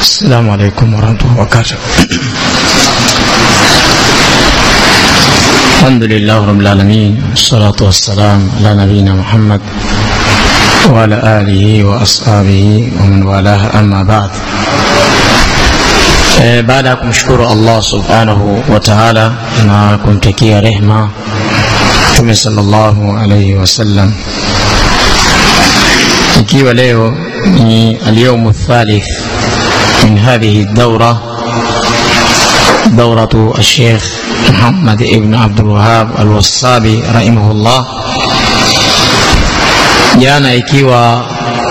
السلام عليكم ورحمة الله وبركاته. الحمد لله رب العالمين والصلاة والسلام على نبينا محمد وعلى آله وأصحابه ومن والاه أما بعد. Eh, بعد أن أشكر الله سبحانه وتعالى أنا كنت كي رحمة صلى الله عليه وسلم. كي وليه اليوم الثالث min hadhihi daura dauratu alsheikh Muhammad ibn Abdul Wahhab alwassabi rahimahullah. Jana ikiwa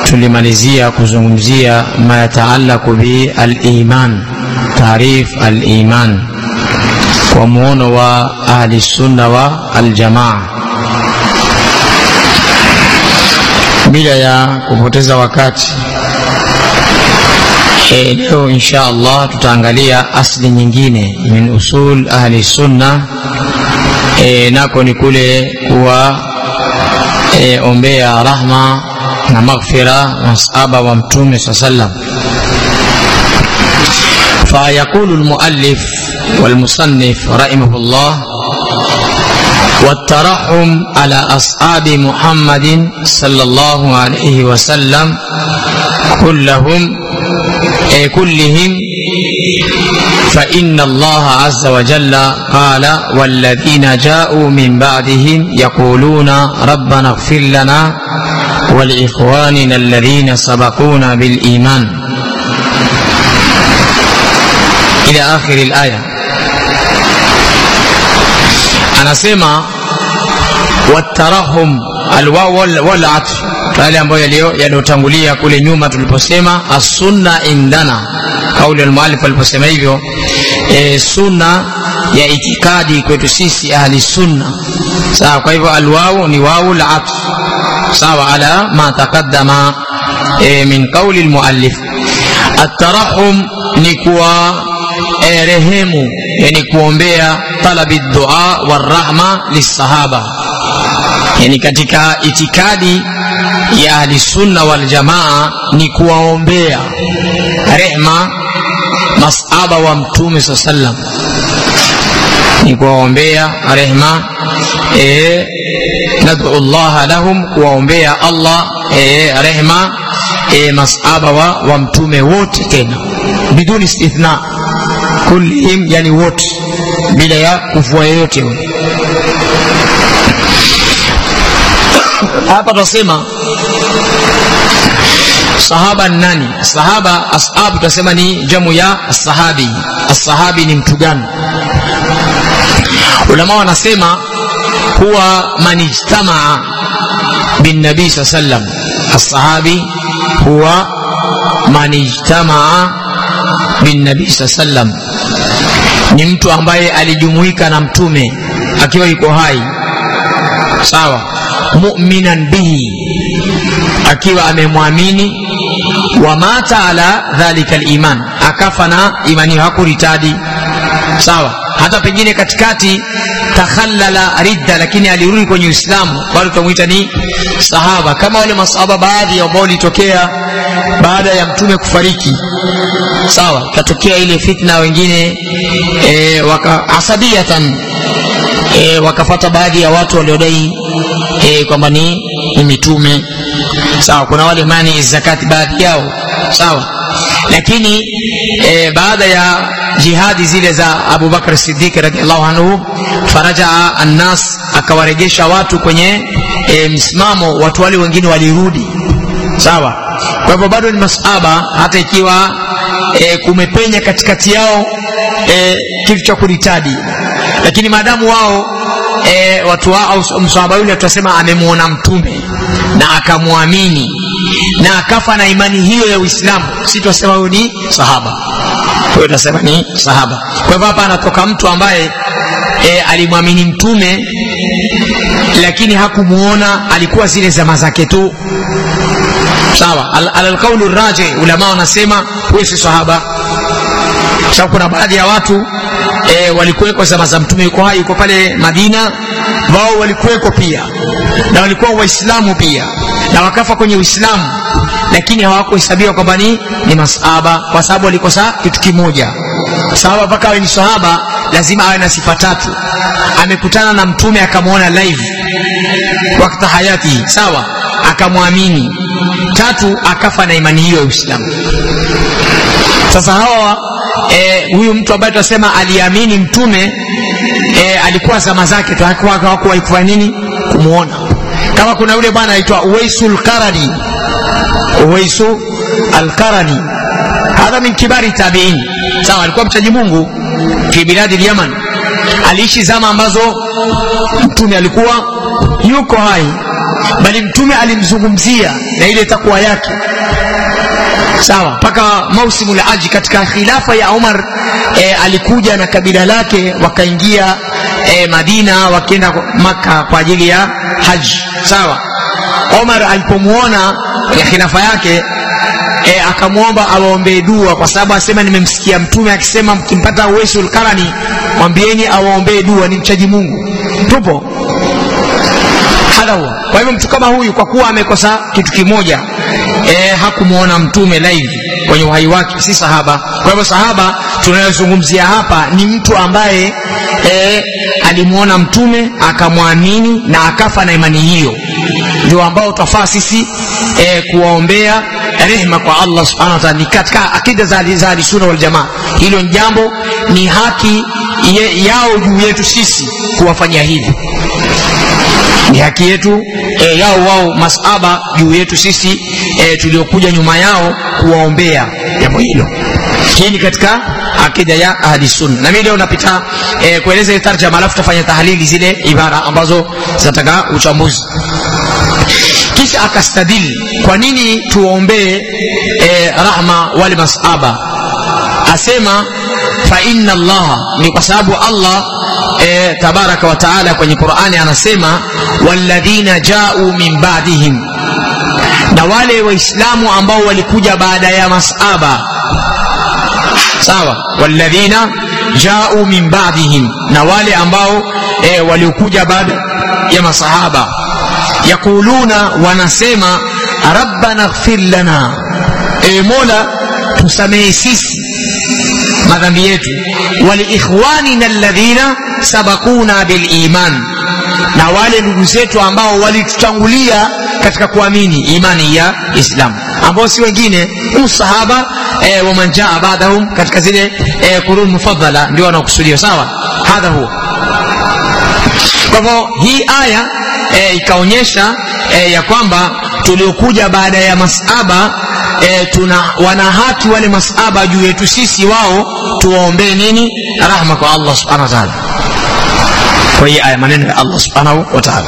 tulimalizia kuzungumzia ma yataalaku bi aliman taarif aliman kwa muono wa ahli sunna wa aljamaa. Bila ya kupoteza wakati e, leo insha Allah tutaangalia asli nyingine min usul ahli sunna e, nako ni kule kuwa e, ombea rahma na maghfira masaba wa mtume saa sallam فيقول المؤلف والمصنف رحمه الله والترحم على أصحاب محمد صلى الله عليه وسلم كلهم كلهم فإن الله عز وجل قال والذين جاءوا من بعدهم يقولون ربنا اغفر لنا ولإخواننا الذين سبقونا بالإيمان. إلى آخر الآية. anasema watarahum alwaw wal atf yale ambayo yaliyotangulia kule nyuma tuliposema as-sunna indana. Kauli al-muallif aliposema hivyo e, sunna ya itikadi kwetu sisi ahli sunna. Sawa kwa hivyo alwau ni wawu la atf. Sawa ala ma taqaddama e, min kauli al-muallif. At-tarahum ni kuwa e, rehemu yani kuombea talabi dua warahma lisahaba yani katika itikadi ya ahlisunna waljamaa ni kuwaombea rehma masaba wa mtume saa sallam ni kuwaombea rehma e, nadu llaha lahum kuwaombea allah e, rehma e, masaba wa, wa mtume wote tena. Biduni istithna kullihim yani wote bila ya kuvua yoyote hapa tunasema sahaba ni nani? Sahaba ashabu tunasema ni jamu ya sahabi asahabi ni mtu gani? Ulama wanasema huwa man ijtamaa binnabii saa sallam asahabi huwa man ijtamaa binnabii saa sallam ni mtu ambaye alijumuika na mtume akiwa yuko hai. Sawa muminan bihi. Akiwa amemwamini wa mata ala dhalika liman akafa na imani hakuritadi sawa. Hata pengine katikati takhallala ridda lakini alirudi kwenye uislamu. Bado tutamwita ni sahaba. Kama wale masahaba baadhi ambao litokea baada ya mtume kufariki. Sawa. Katokea ile fitna wengine e, waka asabiyatan e, wakafata baadhi ya watu waliodai e, kwamba ni, mitume. Sawa kuna wale mani zakati baadhi yao. Sawa. Lakini e, baada ya jihadi zile za Abu Bakr Siddiq radhiallahu anhu farajaa annas akawaregesha watu kwenye e, msimamo watu wale wengine walirudi. Sawa. Kwa hivyo bado ni masaba hata ikiwa e, kumepenya katikati yao e, kitu cha kuritadi lakini maadamu wao e, watu wao au msahaba yule tutasema amemwona mtume na akamwamini na akafa na imani hiyo ya uislamu. Si tutasema huyu ni sahaba. Huyo tutasema ni sahaba. Kwa hivyo hapa anatoka mtu ambaye e, alimwamini mtume lakini hakumuona alikuwa zile zama zake tu. Sawa. Ala al raji ulama wanasema huyo si sahaba. Sababu kuna baadhi ya watu e, walikuweko zama za mtume yuko hai yuko pale madina. Wao walikuweko pia. Na walikuwa waislamu pia. Na wakafa kwenye uislamu. Lakini hawakuhesabiwa kwamba ni ni masahaba. Kwa sababu walikosa kitu kimoja. Sahaba mpaka awe ni sahaba lazima awe na sifa tatu. Amekutana na mtume akamwona live. Wakati hayati sawa? Akamwamini. Tatu akafa na imani hiyo ya uislamu. Sasa hawa e, huyu mtu ambaye tunasema aliamini mtume e, alikuwa zama zake tu nini? Kumwona kama kuna yule bwana aitwa uwaisu lkarani uwaisu alkarani. Hadha min kibari tabiin. Sawa alikuwa mchaji mungu fi biladi lyaman aliishi zama ambazo mtume alikuwa yuko hai bali mtume alimzungumzia na ile takuwa yake sawa. Mpaka mausimu la aji katika khilafa ya umar e, alikuja na kabila lake wakaingia e, madina wakienda maka kwa ajili ya haji. Sawa. Omar alipomwona ya khilafa yake e, akamwomba awaombee dua kwa sababu asema nimemsikia mtume akisema mkimpata uwesul karani mwambieni awaombee dua ni mchaji mungu. Tupo. Hadha huwa kwa hivyo mtu kama huyu kwa kuwa amekosa kitu kimoja e, hakumwona mtume live kwenye uhai wake si sahaba. Kwa hivyo sahaba tunayozungumzia hapa ni mtu ambaye e, alimwona mtume akamwamini na akafa na imani hiyo. Ndio ambao twafaa sisi e, kuwaombea rehma kwa allah subhanahu wa taala. Ni katika akida za ahlisuna waljamaa hilo ni jambo ni haki ye, yao juu yetu sisi kuwafanyia hivi. Ni haki yetu e, yao wao masaba juu yetu sisi e, tuliokuja nyuma yao kuwaombea jambo hilo. Hii ni katika akida ya ahli sunna. na mimi leo napita e, kueleza ile tarjama alafu tafanya tahlili zile ibara ambazo zinataka uchambuzi. Kisha akastadil kwa nini tuwaombee e, rahma wale masaba asema fa inna Allah, ni kwa sababu allah e, tabaraka wa taala kwenye qurani anasema walladhina jau min badihim na wale waislamu ambao walikuja baada ya masaba. Sawa? Walladhina jau min badihim na wale ambao e, waliokuja baada ya masahaba. Yaquluna wanasema rabbana ighfir lana. E mola tusamehe sisi madhambi yetu. Waliikhwanina alladhina sabakuna biliman na wale ndugu zetu ambao walitutangulia katika kuamini imani ya islam. Ambao si wengine usahaba e, wa manjaa badahum katika zile e, kurun mufadhala ndio wanaokusudia sawa? Hadha huwa. Kwa hivyo hii aya e, ikaonyesha e, ya kwamba tuliokuja baada ya masaba e, tuna wana haki wale masaba juu yetu sisi wao tuwaombee nini? Rahma kwa allah subhanahu wa taala. Kwa hii aya maneno ya allah subhanahu wa taala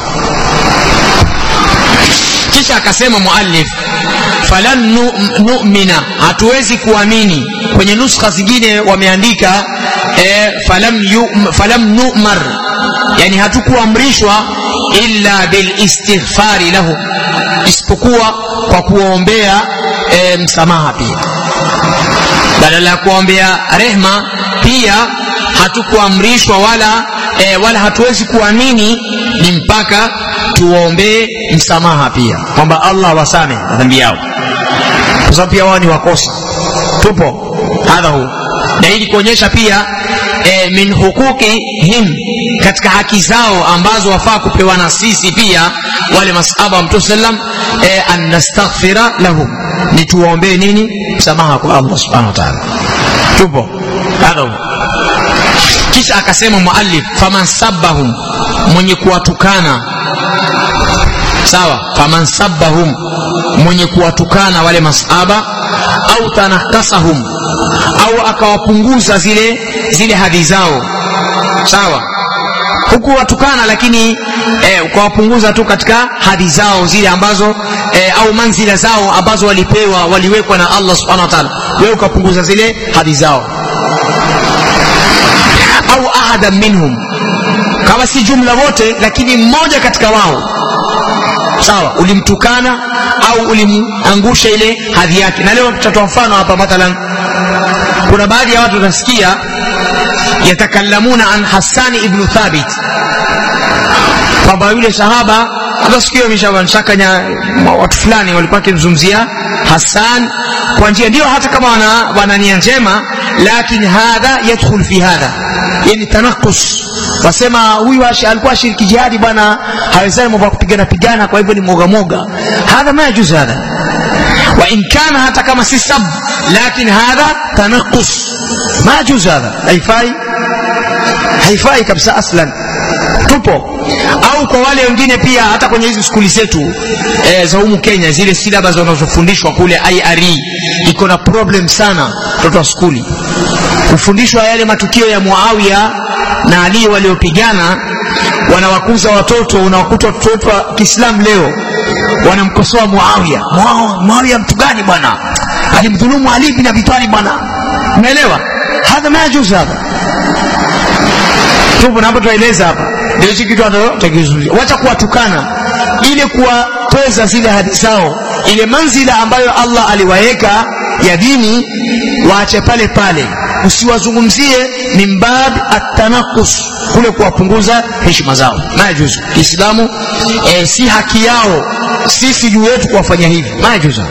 kisha akasema muallif falan nu, numina hatuwezi kuamini. Kwenye nuskha zingine wameandika e, falam, yu, falam numar yani hatukuamrishwa illa bilistighfari lahu isipokuwa kwa kuombea e, msamaha pia. Badala ya kuwaombea rehma pia hatukuamrishwa wala e, wala hatuwezi kuamini ni mpaka tuwaombee msamaha pia kwamba allah wasame madhambi yao. Kwa sababu pia wao ni wakosa tupo. Hadha huu na ili kuonyesha pia e, min hukuki him katika haki zao ambazo wafaa kupewa na sisi pia wale masahaba wa mtume sallam e, an nastaghfira lahum. Ni tuwaombee nini? Msamaha kwa allah subhanahu wa taala. Tupo. Hadha huu kisha akasema muallif faman sabbahum mwenye kuwatukana sawa faman sabbahum mwenye kuwatukana wale masaba au tanakasahum au akawapunguza zile zile hadhi zao. Sawa huku watukana lakini eh, ukawapunguza tu katika hadhi zao zile ambazo eh, au manzila zao ambazo walipewa waliwekwa na allah subhanahu wa taala. Wewe ukapunguza zile hadhi zao. Au ahada minhum kama si jumla wote lakini mmoja katika wao. Sawa ulimtukana au ulimangusha ile hadhi yake. Na leo tutatoa mfano hapa mathalan kuna baadhi ya watu utasikia yatakallamuna an hasani ibnu thabit kwamba yule sahaba hata siku watu fulani walikuwa wakimzungumzia Hassan kwa njia ndio, hata kama wana, wana nia njema, lakini hadha yadkhul fi hadha, yani tanakus. Wasema huyu alikuwa ashiriki jihadi bwana, hawezani mambo ya kupigana pigana, kwa hivyo ni moga moga. Hadha ma yajuz hadha? Wa in kana, hata kama si sab, lakini hadha tanakus, ma yajuz hadha, haifai. Haifai kabisa aslan. Tupo. Au kwa wale wengine pia hata kwenye hizi skuli zetu e, za humu Kenya zile silaba zinazofundishwa kule IRE iko na problem sana mtoto wa skuli kufundishwa yale matukio ya Muawiya na Ali waliopigana wanawakuza watoto unawakuta watoto wa Kiislamu leo wanamkosoa Muawiya. Muawiya mtu gani bwana? Alimdhulumu Ali bin Abi Talib bwana. Umeelewa? Hadha ma yajuz hadha. Tupo na hapo tunaeleza hapa. Ndio hichi kitu tunachokizungumzia wacha kuwatukana ile kuwatoza zile hadi zao ile manzila ambayo Allah aliwaweka ya dini waache pale pale. Usiwazungumzie min bab atanakus kule kuwapunguza heshima zao. Majuzu. Kiislamu e, si haki yao. Sisi juu yetu kuwafanya hivi. Majuzu.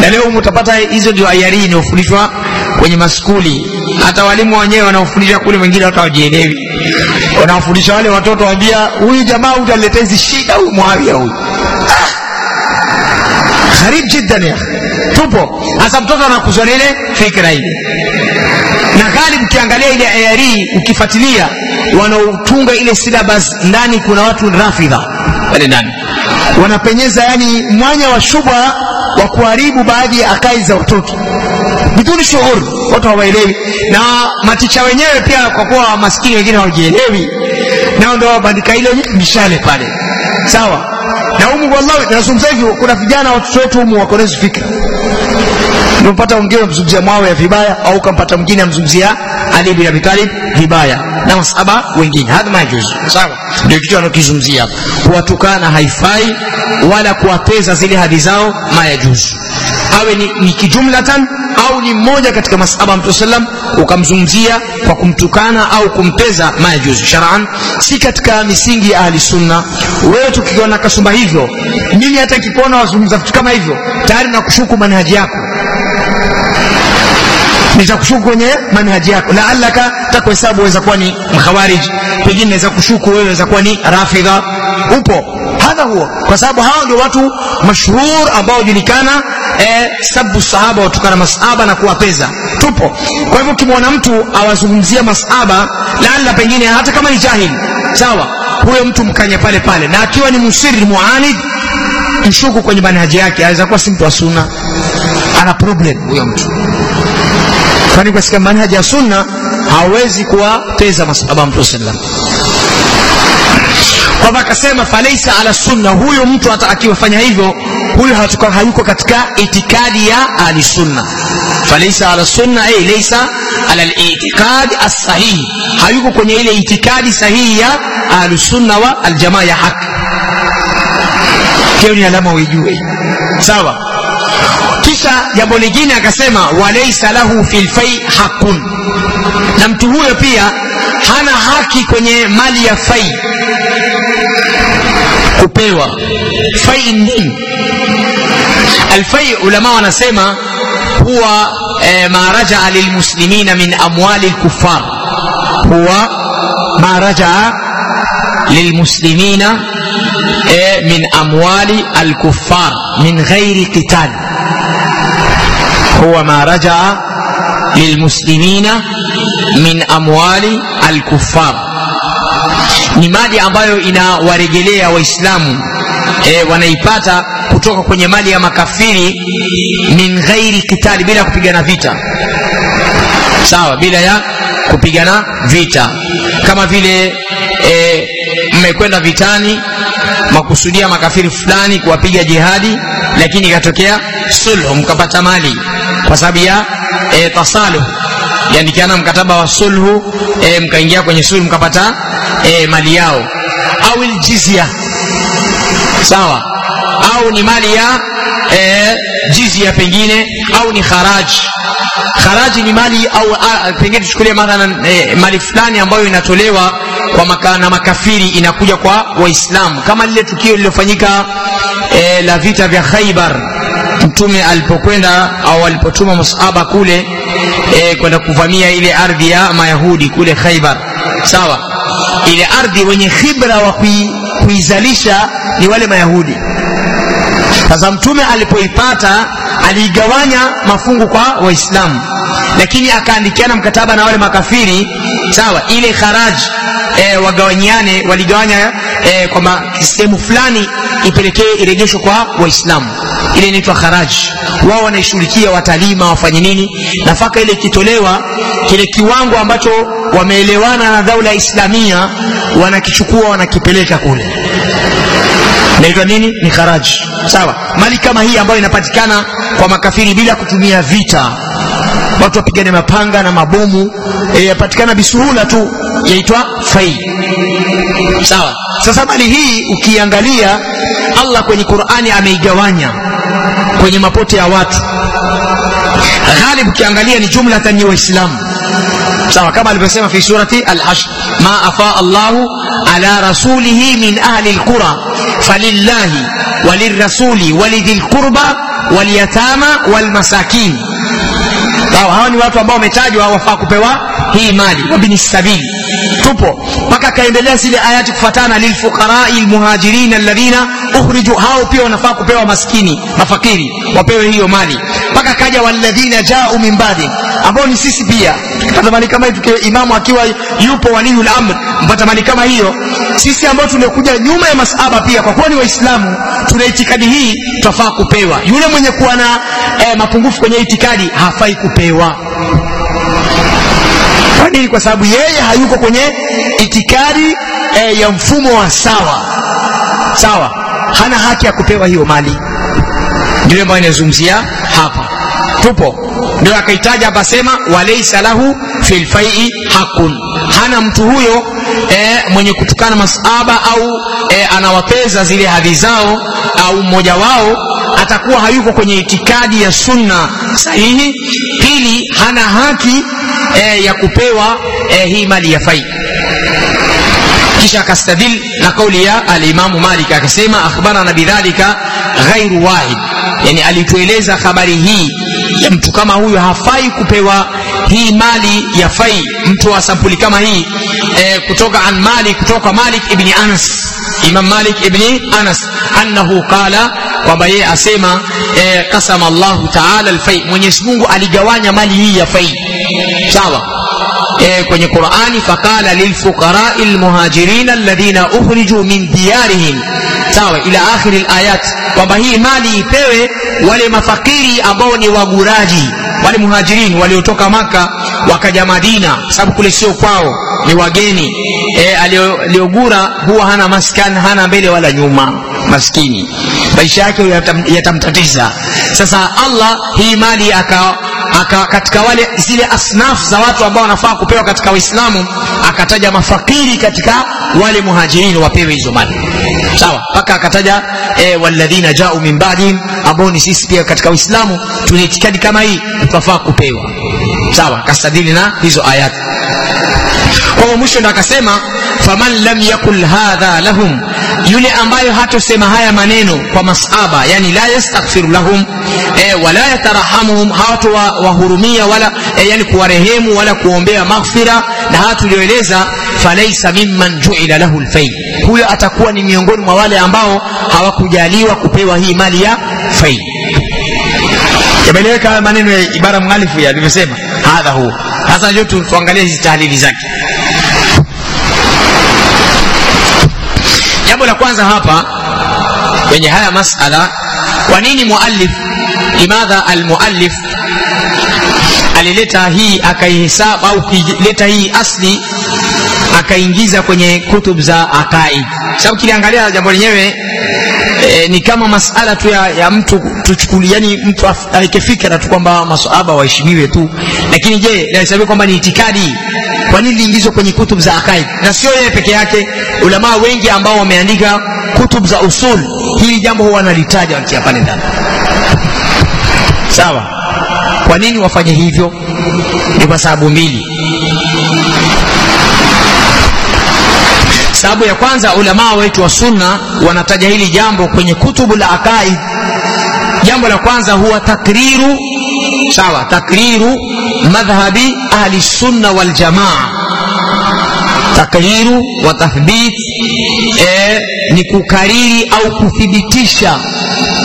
Na leo mtapata hizo ndio ayari inayofundishwa kwenye maskuli. Hata walimu wenyewe wanaofundisha kule wengine hata wajielewi wanawafundisha wale watoto waambia huyu jamaa utaletea hizi shida huyu Muawiya huyu. Gharib jiddan ya tupo. Hasa mtoto anakuzwa na ile fikra ile na hali ukiangalia ile ayari ukifuatilia wanaotunga ile syllabus ndani kuna watu rafidha. Pale ndani wanapenyeza yani mwanya wa shubha wa kuharibu baadhi ya akai za watoto. Biduni shughuri watu hawaelewi. Na maticha wenyewe pia kwa kuwa maskini wengine hawajielewi. Nao ndio wabandika ile mishale pale. Sawa. Na humu wallahi nazungumza hivyo kuna vijana watoto wetu humu wako na fikra unampata mwingine amzungumzia Muawiya vibaya au ukampata mwingine amzungumzia Ali bin Abi Talib vibaya. Na masaba wengine. Hadha majuzu. Sawa? Ndio kitu anakizungumzia hapa. Kuwatukana haifai wala kuwapeza zile hadi zao mayajuzu. Awe ni, ni kijumlatan au ni mmoja katika masaba mtume sallam ukamzungumzia kwa kumtukana au kumpeza majuzu shar'an si katika misingi ya ahli sunna. Wewe tukiona kasumba hivyo mimi hata nikikuona wazungumza vitu kama hivyo tayari nakushuku manhaji yako nitakushuku kwenye manhaji yako. Laalaka takuhesabu waweza kuwa ni mkhawarij. Pengine naweza kushuku wewe waweza kuwa ni rafidha. Upo. Hadha huo kwa sababu hao ndio watu mashhur ambao hujulikana eh, sabu sahaba watukana masahaba na kuwapeza. Tupo. Kwa hivyo ukimwona mtu awazungumzia masahaba laala pengine hata kama ni jahili. Sawa. Huyo mtu mkanya pale pale. Na akiwa ni musiri muanid mshuku kwenye manhaji yake aweza kuwa si mtu wa sunna. Ana problem huyo mtu kwani katika manhaji ya sunna hawezi kuwateza masahaba mtu sallam kwamba akasema falaisa ala sunna huyu mtu hata akiwafanya hivyo huyu hatuka hayuko katika itikadi ya ahli sunna. Falaisa ala sunna ay laysa ala al-i'tiqad as-sahih. Hayuko kwenye ile itikadi sahihi ya ahli sunna wa aljamaa ya haki. Hiyo ni alama uijue. Sawa kisha jambo lingine akasema walaysa lahu fil fai hakun na mtu huyo pia hana haki kwenye mali ya fai kupewa fai nini alfai ulama wanasema huwa e, ma rajaa lilmuslimina min amwali lkuffar huwa ma rajaa lilmuslimina e, min amwali alkuffar min ghairi qital huwa ma rajaa lilmuslimina min amwali alkufar ni mali ambayo inawaregelea waislamu e, wanaipata kutoka kwenye mali ya makafiri min ghairi kitali bila kupigana vita. Sawa bila ya kupigana vita. Kama vile e, mmekwenda vitani makusudia makafiri fulani kuwapiga jihadi lakini ikatokea sulhu mkapata mali. Kwa sababu ya e, tasaluh. Yandikiana mkataba wa sulhu e, mkaingia kwenye sulhu mkapata e, mali yao. Au jizya. Sawa? Au ni mali ya e, jizya pengine au ni kharaji. Kharaji ni mali au a, pengine tuchukulie mathalan e, mali fulani ambayo inatolewa kwa maka, na makafiri inakuja kwa waislamu. Kama lile tukio lililofanyika e, la vita vya khaibar mtume alipokwenda au alipotuma musaba kule e, kwenda kuvamia ile ardhi ya mayahudi kule khaibar sawa? Ile ardhi wenye khibra wa kuizalisha ni wale mayahudi. Sasa mtume alipoipata aliigawanya mafungu kwa waislamu. Lakini akaandikiana mkataba na wale makafiri. Sawa? Ile kharaj e, wagawanyiane waligawanya e, kwamba sehemu fulani ipelekee irejeshwe kwa waislamu ile inaitwa kharaj wao wanaishughulikia watalima wafanye nini. Nafaka ile ikitolewa kile kiwango ambacho wameelewana na daula islamia wanakichukua wanakipeleka kule. Naitwa nini? Ni kharaji. Sawa. Mali kama hii ambayo inapatikana kwa makafiri bila kutumia vita. Watu wapigane mapanga na mabomu e, bisuhula tu yaitwa fai sawa. Sasa mali hii ukiangalia allah kwenye qurani ameigawanya kwenye mapote ya watu ghalib ukiangalia ni jumlatan ni waislamu sawa kama alivyosema fi surati al-hashr ma afa allahu ala rasulihi min ahli alqura falillahi walirrasuli walidhi lqurba walyatama walmasakin sawa hawa ni watu ambao wametajwa wafaa kupewa hii mali wabini sabili tupo mpaka akaendelea zile ayati kufatana lilfuqarai lmuhajirin alladhina ukhriju hao pia wanafaa kupewa maskini mafakiri wapewe hiyo mali. Mpaka kaja walladhina jau min badi ambao ni sisi pia. Tukipata mali kama hii imamu akiwa yupo waliyul amr mpata mali kama hiyo sisi ambao tumekuja nyuma ya masaba pia kwa kuwa ni waislamu tuna itikadi hii twafaa kupewa. Yule mwenye kuwa na eh, mapungufu kwenye itikadi hafai kupewa. Kwa nini? Kwa sababu yeye hayuko kwenye itikadi eh, ya mfumo wa sawa. Sawa hana haki ya kupewa hiyo mali. Ndio ambayo inazungumzia hapa. Tupo. Ndio akaitaja hapa sema walaisa lahu fil fai'i hakun hana mtu huyo e, mwenye kutukana masaba au e, anawapeza zile hadhi zao au mmoja wao atakuwa hayuko kwenye itikadi ya sunna sahihi. Pili hana haki e, ya kupewa e, hii mali ya fai kisha akastadil na kauli ya alimamu malik akasema akhbarana bidhalika ghairu wahid. Yani alitueleza habari hii ya mtu kama huyu hafai kupewa hii mali ya fai. Mtu wa sampuli kama hii e, kutoka an malik kutoka malik ibni anas imam malik ibni anas annahu qala kwamba yeye asema e, kasama llahu taala lfai mwenyezi mungu aligawanya mali hii ya fai. Sawa e, kwenye qurani faqala lilfuqarai lmuhajirin alladhina ukhriju min diyarihim sawa ila akhiri layat kwamba hii mali ipewe wale mafakiri ambao ni waguraji wale muhajirin waliotoka maka wakaja madina sababu kule sio kwao ni wageni e, aliogura huwa hana maskan hana mbele wala nyuma maskini maisha yake yatamtatiza sasa allah hii mali aka, aka katika wale zile asnaf za watu ambao wanafaa kupewa katika Uislamu akataja mafakiri katika wale muhajirini wapewe hizo mali. Sawa mpaka akataja e, walladhina jau min badihim ambao ni sisi pia katika uislamu tuna itikadi kama hii tunafaa kupewa sawa kastadili na hizo ayati kwa hiyo mwisho ndo akasema faman lam yakul hadha lahum yule ambayo hatosema haya maneno kwa masaba yani la yastaghfiru lahum e, wala yatarahamuhum hawatowahurumia wala e, yani kuwarehemu wala kuombea maghfira na haya tulioeleza falaisa mimman juila lahu lfai huyo atakuwa ni miongoni mwa wale ambao hawakujaliwa kupewa hii mali ya fai yameeleweka haya maneno ya ibara mghalifu yalivyosema hadha huo. Sasa ndio tuangalie hizi tahlili zake. Jambo la kwanza hapa kwenye haya masala kwa nini muallif limadha almuallif alileta hii akaihesabu au kuileta hii asli akaingiza kwenye kutub za aqaid? Sababu kiliangalia jambo lenyewe e, ni kama masala tu ya, ya mtu tuchukuli yani mtu aweke fikra tu kwamba masahaba waheshimiwe tu. Lakini je inahesabiwa kwamba ni itikadi? Kwa nini liingizwe kwenye kutub za aqaid na sio yeye peke yake ulamaa wengi ambao wameandika kutub za usul hili jambo huwa wanalitaja wakia pale ndani sawa. Kwa nini wafanye hivyo? Ni kwa sababu mbili sababu ya kwanza ulamaa wetu wa sunna wanataja hili jambo kwenye kutubu la aqaid. Jambo la kwanza huwa takriru sawa takriru madhhabi ahli sunna wal jamaa. Takriru wa tathbit e, ni kukariri au kuthibitisha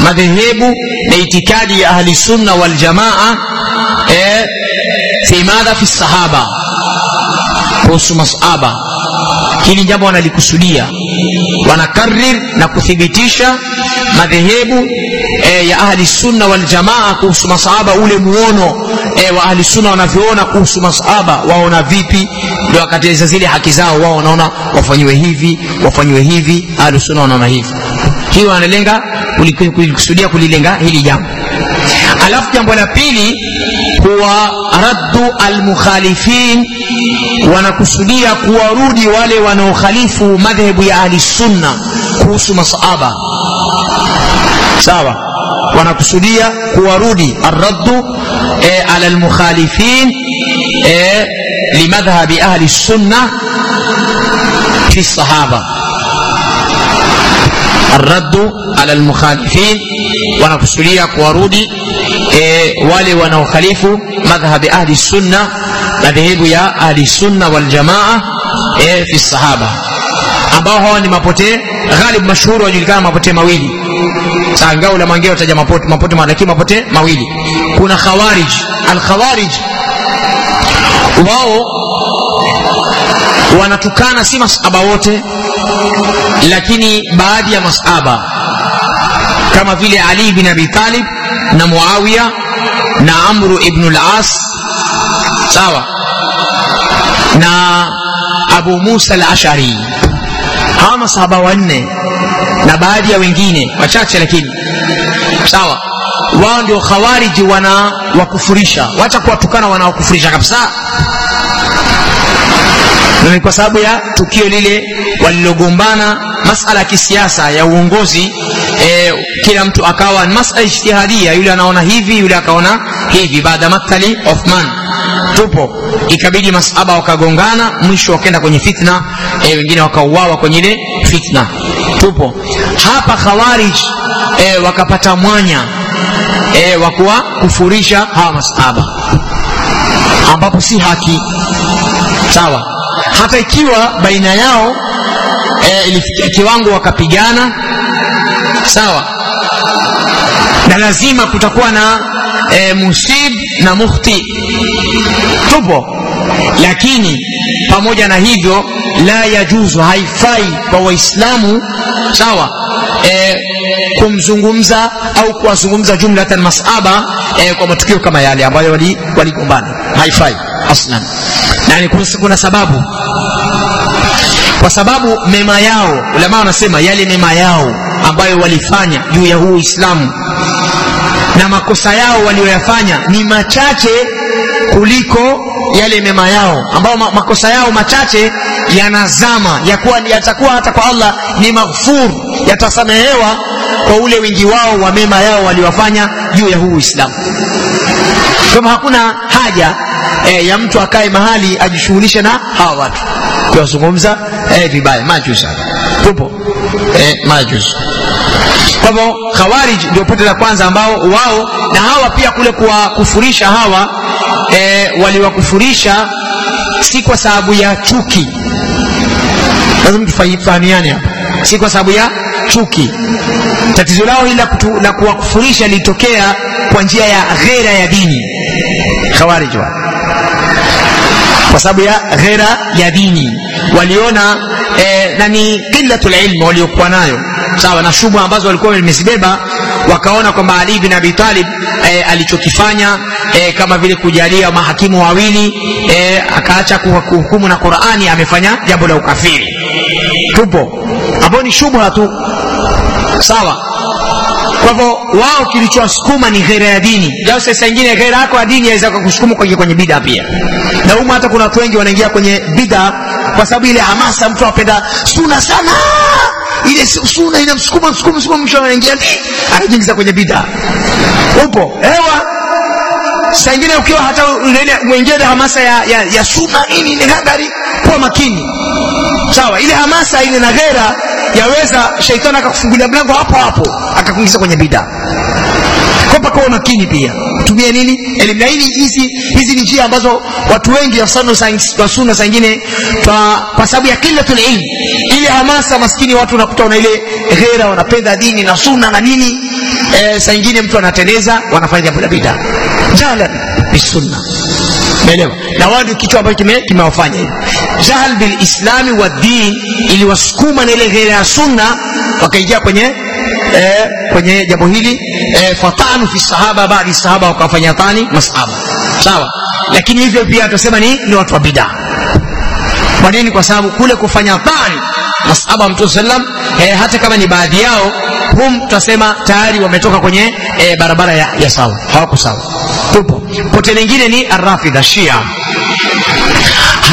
madhehebu na itikadi ya ahli sunna wal jamaa e, fi madha fi sahaba kuhusu masahaba hili jambo wanalikusudia. Wanakarir na kuthibitisha madhehebu e, ya ahli sunna wal jamaa kuhusu masahaba ule muono e, wa ahli sunna wanavyoona kuhusu masahaba waona vipi? Ndio wakateleza zile haki zao wao wanaona wafanyiwe hivi wafanyiwe hivi ahli sunna wanaona hivi. Hiyo wanalenga kulikusudia kulilenga hili jambo. Alafu jambo la pili huwa raddu almukhalifin wanakusudia kuwarudi wale wanaokhalifu madhehebu ya ahli sunna kuhusu masahaba sawa wanakusudia kuwarudi arraddu e, ala almukhalifin e, limadhhabi ahli sunna fi sahaba الرد على المخالفين wanakusudia kuwarudi e, wale wanaokhalifu madhhabi ahli sunna madhehebu ya ahli sunna wal jamaa e, fi sahaba. Ambao hawa ni mapote ghalib mashhuri wajulikana mapote mawili. Ingawa la mwingine wataja mapote mapote lakini mapote mawili. Kuna khawarij alkhawarij. Wao wanatukana si masaba wote lakini baadhi ya masaba kama vile ali bin abi talib na muawiya na amru ibnu las sawa na abu musa al-ashari. Hawa masahaba wanne na baadhi ya wengine wachache lakini. Sawa. Wao ndio khawariji wana wakufurisha wacha kuwatukana wanawakufurisha kabisa. Ni kwa sababu ya tukio lile walilogombana masala ya kisiasa ya uongozi e, kila mtu akawa masala ijtihadia yule anaona hivi yule akaona hivi. Baada maktali Uthman tupo. Ikabidi masaba wakagongana mwisho wakaenda kwenye fitna e, wengine wakauawa kwenye ile fitna. Tupo. Hapa khawarij e, wakapata mwanya e, wa kuwa kufurisha hawa masahaba ambapo si haki. Sawa. Hata ikiwa baina yao e, ilifikia kiwango wakapigana. Sawa. Na lazima kutakuwa na e, musib na mukhti tupo. Lakini pamoja na hivyo la yajuzu haifai kwa waislamu sawa e, kumzungumza au kuwazungumza jumlatan masaba e, kwa matukio kama yale ambayo waligombana wali haifai aslan. Na ni kuna sababu. Kwa sababu mema yao ulama wanasema yale mema yao ambayo walifanya juu ya huu uislamu na makosa yao walioyafanya ni machache kuliko yale mema yao ambao makosa yao machache yanazama yakuwa yatakuwa hata kwa allah ni maghfur yatasamehewa kwa ule wingi wao wa mema yao waliowafanya juu ya huu uislamu. Kama hakuna haja e, ya mtu akae mahali ajishughulishe na hawa watu. Kiwazungumza e, vibaya. Majusa tupo. E, majusa kwa hivyo khawarij ndio pote la kwanza ambao wao na hawa pia kule kuwakufurisha hawa e, waliwakufurisha si kwa sababu ya chuki. Lazima tufahamiane hapa. Si kwa sababu ya chuki. Tatizo lao hili la kuwakufurisha lilitokea kwa njia ya ghera ya dini. Khawarij wa. Kwa sababu ya ghera ya dini. Waliona e, na ni qillatul ilm waliokuwa nayo sawa na shubha ambazo walikuwa wamezibeba wakaona kwamba ali bin abi talib e, alichokifanya e, kama vile kujalia mahakimu wawili e, akaacha kuhukumu na qurani amefanya jambo la ukafiri. Tupo. Ambao ni shubha tu. Sawa. Kwa hivyo wao kilichowasukuma ni ghera ya dini. Jao sasa ingine ghera yako ya dini yaweza kukusukuma kuingia kwenye bida pia. Na humu hata kuna watu wengi wanaingia kwenye bida kwa sababu ile hamasa mtu apenda suna sana ile suna inamsukuma msukuma msukuma mwisho anaingia anajiingiza kwenye bida upo. Hewa saa ingine ukiwa hata mwingia ile hamasa ya, ya, ya suna ini ni hadari, kuwa makini. Sawa ile hamasa ile na ghera yaweza shaitani akakufungulia mlango hapo hapo akakuingiza kwenye bidaa kwa mpaka uwe makini pia. Tumie nini? Elimu. Na hili hizi hizi ni njia ambazo watu wengi wa sunna saa ingine kwa sababu ya killatul ilm ile hamasa maskini watu wanakuta wana ile ghera wanapenda dini na sunna na nini. E, saa ingine mtu anateleza wanafanya jambo la bidaa bi bisunna umeelewa? Na wao ndio kitu ambacho kimewafanya hivi. Jahal bilislami wa din iliwasukuma na ile ghera ya sunna wakaingia kwenye eh, kwenye jambo hili eh, fatanu fi sahaba baadhi sahaba wakawafanya tani masahaba. Sawa? Lakini hivyo pia atasema ni ni watu wa bidaa kwa nini? Kwa sababu kule kufanya tani masahaba wa mtume sallam eh, hata kama ni baadhi yao hum tutasema tayari wametoka kwenye eh, barabara ya, ya sawa. Hawako sawa. Tupo. Pote lingine ni arrafidha shia.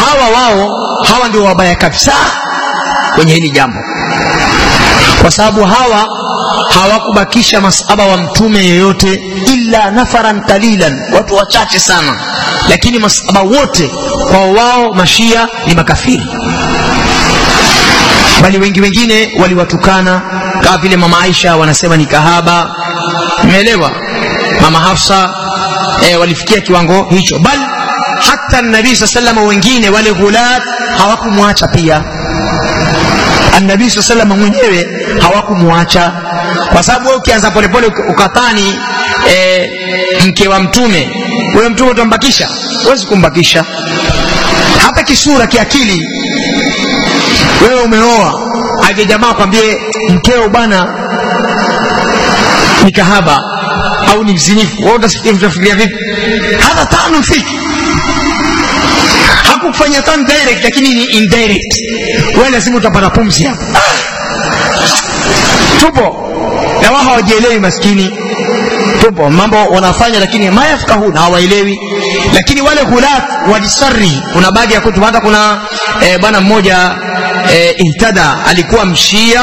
Hawa wao hawa ndio wabaya kabisa kwenye hili jambo. Kwa sababu hawa hawakubakisha masaba wa mtume yeyote illa nafaran kalilan watu wachache sana. Lakini masaba wote kwa wao mashia ni makafiri. Bali wengi wengine waliwatukana kama vile mama aisha wanasema ni kahaba. Umeelewa? Mama hafsa e, walifikia kiwango hicho. Bali hata nabii saa salama wengine wale ghulat hawakumwacha pia annabii saa salama mwenyewe hawakumwacha. Kwa sababu wewe ukianza polepole ukatani e, mke wa mtume wewe mtume utambakisha huwezi kumbakisha. Hata kisura kiakili. Wewe umeoa aje jamaa kwambie mkeo bwana ni kahaba au ni mzinifu. Wewe utafikiria vipi? Hadha tanu fiki hakufanya tan direct lakini ni indirect. Wewe lazima utapata pumzi hapo. Tupo. Na wao hawajielewi maskini. Tupo. Mambo wanafanya lakini mayafkahuna hawaelewi. Lakini wale hulat walisari kuna baadhi ya kutu hata kuna e, bwana mmoja e, intada alikuwa mshia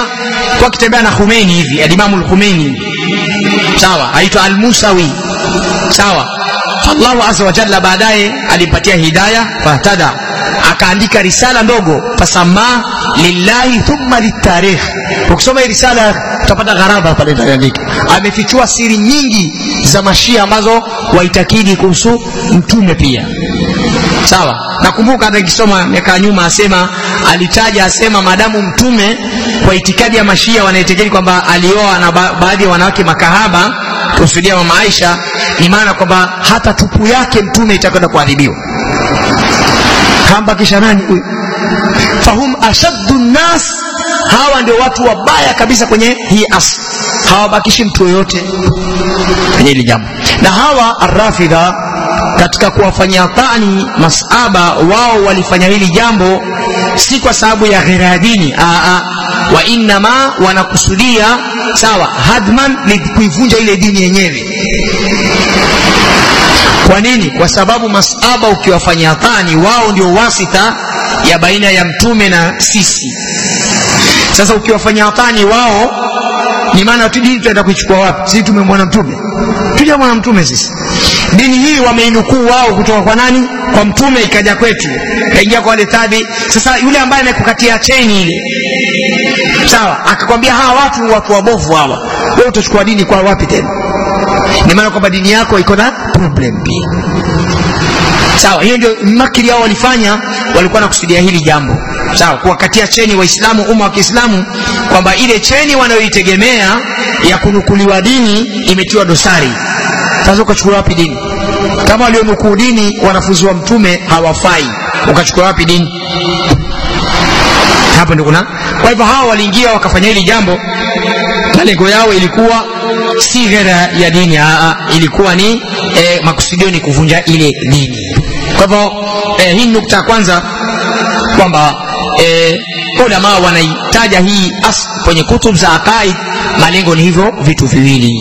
kwa akitembea na Khomeini hivi alimamu al-Khomeini. Sawa aitwa al-Musawi. Sawa Allahu azza wa jalla baadaye alimpatia hidayah fahtada. Akaandika risala ndogo fasama lillahi thumma litarikh. Ukisoma hii risala utapata gharaba pale ndani amefichua siri nyingi za mashia ambazo waitakidi kuhusu mtume pia. Sawa? Nakumbuka hata nikisoma miaka nyuma asema alitaja asema madamu mtume kwa itikadi ya mashia wanaitikadi kwamba alioa na ba baadhi ya wanawake makahaba kusudia mama Aisha ni maana kwamba hata tupu yake mtume itakwenda kuadhibiwa. Kambakisha nani huyu? Fahum ashaddu nnas. Hawa ndio watu wabaya kabisa kwenye hii asli hawabakishi mtu yoyote kwenye hili jambo. Na hawa arrafidha katika kuwafanyia tani masaba wao walifanya hili jambo si kwa sababu ya ghera ya dini wa innama wanakusudia sawa hadman ni kuivunja ile dini yenyewe. Kwa nini? Kwa sababu masaba ukiwafanyia dhani wao ndio wasita ya baina ya mtume na sisi. Sasa ukiwafanyia dhani wao ni maana tu dini tutaenda kuichukua wapi? Sisi tumemwona mtume. Tuja mwana mtume sisi dini hii wameinukuu wao kutoka kwa nani? Kwa mtume ikaja kwetu kaingia kwa wale sasa yule ambaye amekukatia cheni ile sawa akakwambia hawa watu watu wabovu hawa. Wewe utachukua dini kwa wapi tena? Ni maana kwamba dini yako iko na problem sawa hiyo ndio makiri yao walifanya walikuwa nakusudia hili jambo. Sawa kuwakatia cheni waislamu umma wa kiislamu kwamba ile cheni wanayoitegemea ya kunukuliwa dini imetiwa dosari sasa ukachukua wapi dini? Kama walionukuu dini wanafunzi wa mtume hawafai. Ukachukua wapi dini? Hapo ndio kuna kwa hivyo hawa waliingia wakafanya hili jambo. Malengo yao ilikuwa si ghera ya dini aa, ilikuwa ni e, makusudio ni kuvunja ile dini. Kwa hivyo e, hii nukta ya kwanza kwamba e, ulama wanaitaja hii as kwenye kutub za akaid malengo ni hivyo vitu viwili.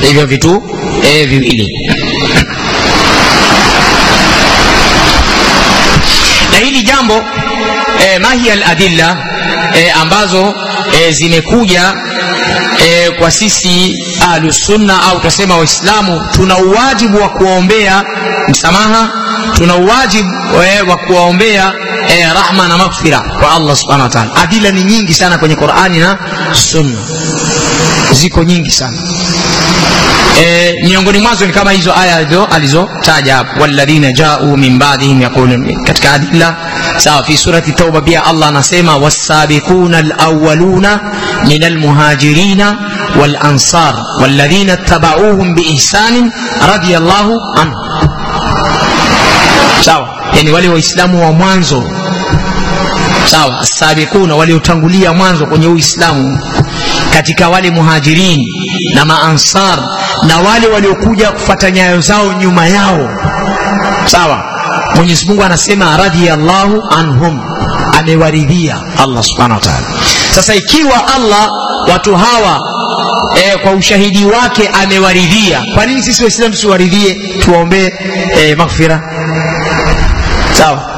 Hivyo vitu e, viwili na hili jambo eh, mahiya aladilla eh, ambazo eh, zimekuja e, e, kwa sisi ahlusunna au tutasema waislamu tuna uwajibu wa kuwaombea msamaha tuna uwajibu eh, wa kuwaombea eh, rahma na maghfira kwa allah subhanahu wa taala. Adila ni nyingi sana kwenye qurani na sunna. Ziko nyingi sana e, miongoni mwazo ni kama hizo aya alizo alizotaja hapo walladhina jau min ba'dihim yaqulun katika adilla sawa fi surati tauba pia allah anasema wasabiquna alawwaluna min almuhajirina walansar walladhina ittabauhum biihsanin radiyallahu anhu sawa yani wale waislamu wa mwanzo sawa asabiquna waliotangulia mwanzo kwenye uislamu katika wale muhajirin na maansar na wale waliokuja kufata nyayo zao nyuma yao. Sawa? Mwenyezi mungu anasema radhiallahu anhum amewaridhia allah subhanahu wa taala. Sasa ikiwa allah watu hawa e, kwa ushahidi wake amewaridhia kwa nini sisi waislamu tusiwaridhie tuwaombee e, maghfira? Sawa?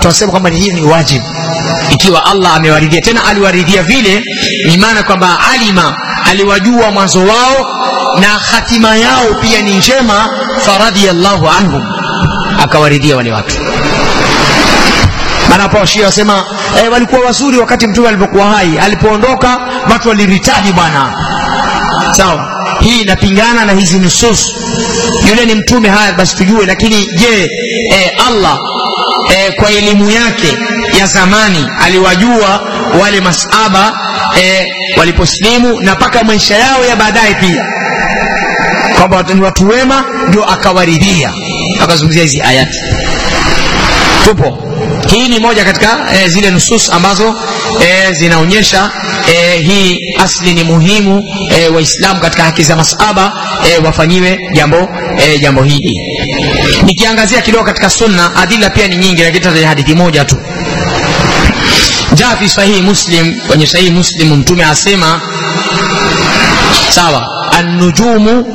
Tunasema kwamba hii ni wajibu. Ikiwa allah amewaridhia tena aliwaridhia vile ni maana kwamba alima aliwajua mwanzo wao na hatima yao pia ni njema faradhiallahu anhum. Akawaridhia wale watu. Maana hapo washia wasema eh, walikuwa wazuri wakati mtume alipokuwa hai. Alipoondoka watu waliritadi bwana. Sawa. Hii inapingana na hizi nusus. Yule ni mtume haya basi tujue. Lakini je e, allah e, kwa elimu yake ya zamani aliwajua wale masaba eh, waliposlimu na mpaka maisha yao ya baadaye pia. Kwamba ni watu wema ndio akawaridhia. Akazungumzia hizi ayati. Tupo. Hii ni moja katika e, zile nusus ambazo e, zinaonyesha e, hii asli ni muhimu e, waislamu katika haki za masaba e, wafanyiwe jambo e, jambo hili. Nikiangazia kidogo katika sunna adila pia ni nyingi lakini tataja hadithi moja tu jaa fi sahihi muslim kwenye sahihi muslim mtume asema sawa annujumu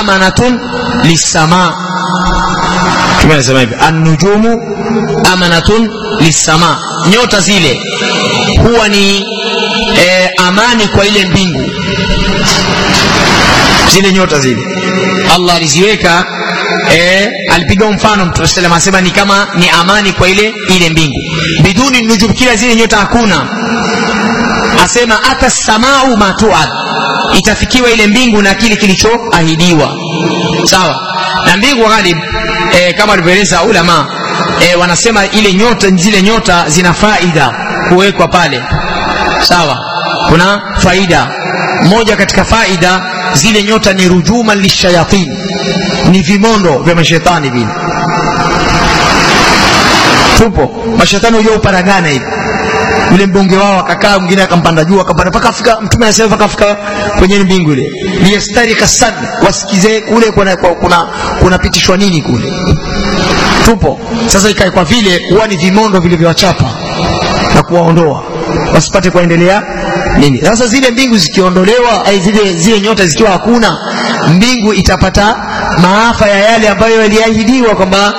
amanatun lissamaa mtume anasema hivi annujumu amanatun lissama. Nyota zile huwa ni e, amani kwa ile mbingu. Zile nyota zile. Allah aliziweka e, alipiga mfano mtume sallam asema ni kama ni amani kwa ile ile mbingu. Biduni nujum kila zile nyota hakuna. Asema ata samau matuad itafikiwa ile mbingu na kile kilichoahidiwa. Sawa? Na mbingu ghalib e, kama alivyoeleza ulama e, wanasema ile nyota zile nyota zina faida kuwekwa pale. Sawa? Kuna faida. Moja katika faida zile nyota ni rujuma lishayatin ni vimondo vya mashetani vile. Tupo mashetani hujua uparagana hivi. Yule mbunge wao akakaa mwingine akampanda juu akampanda mpaka afika mtume anasema mpaka afika kwenye mbingu ile. Liyastarika kasad wasikize kule kuna kuna kunapitishwa nini kule. Tupo sasa ikae kwa vile huwa ni vimondo vilivyowachapa na kuwaondoa. Wasipate kuendelea nini. Sasa zile mbingu zikiondolewa ai zile zile nyota zikiwa hakuna mbingu itapata maafa ya yale ambayo yaliahidiwa kwamba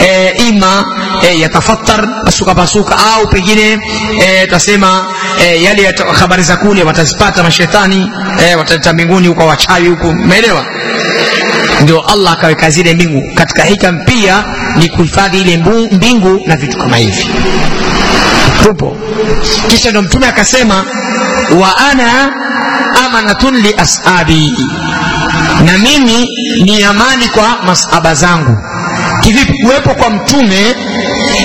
e, ima e, yatafattar pasuka pasuka au pengine e, tasema e, yale habari za kule watazipata mashetani e, wataleta mbinguni huko wachawi huku umeelewa? Ndio allah akaweka zile mbingu. Katika hikam pia ni kuhifadhi ile mbingu na vitu kama hivi. Tupo. Kisha ndo mtume akasema wa ana amanatun li ashabi. Na mimi ni amani kwa masaba zangu. Kivipi kuwepo kwa mtume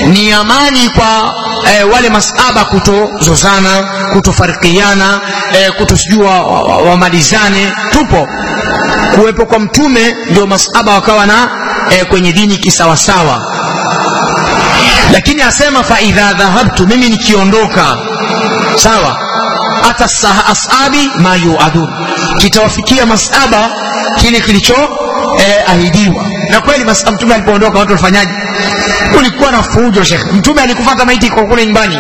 ni amani kwa e, wale masaba kutozozana kutofarikiana e, kutosijua wamalizane wa, wa tupo. Kuwepo kwa mtume ndio masaba wakawa na e, kwenye dini kisawasawa. Lakini asema fa idha dhahabtu mimi nikiondoka. Sawa hata ashabi ma yuadun kitawafikia masaba kile kilicho eh, ahidiwa. Na kweli masaba mtume alipoondoka watu walifanyaje? Kulikuwa na fujo shekhe mtume alikufata maiti kwa kule nyumbani.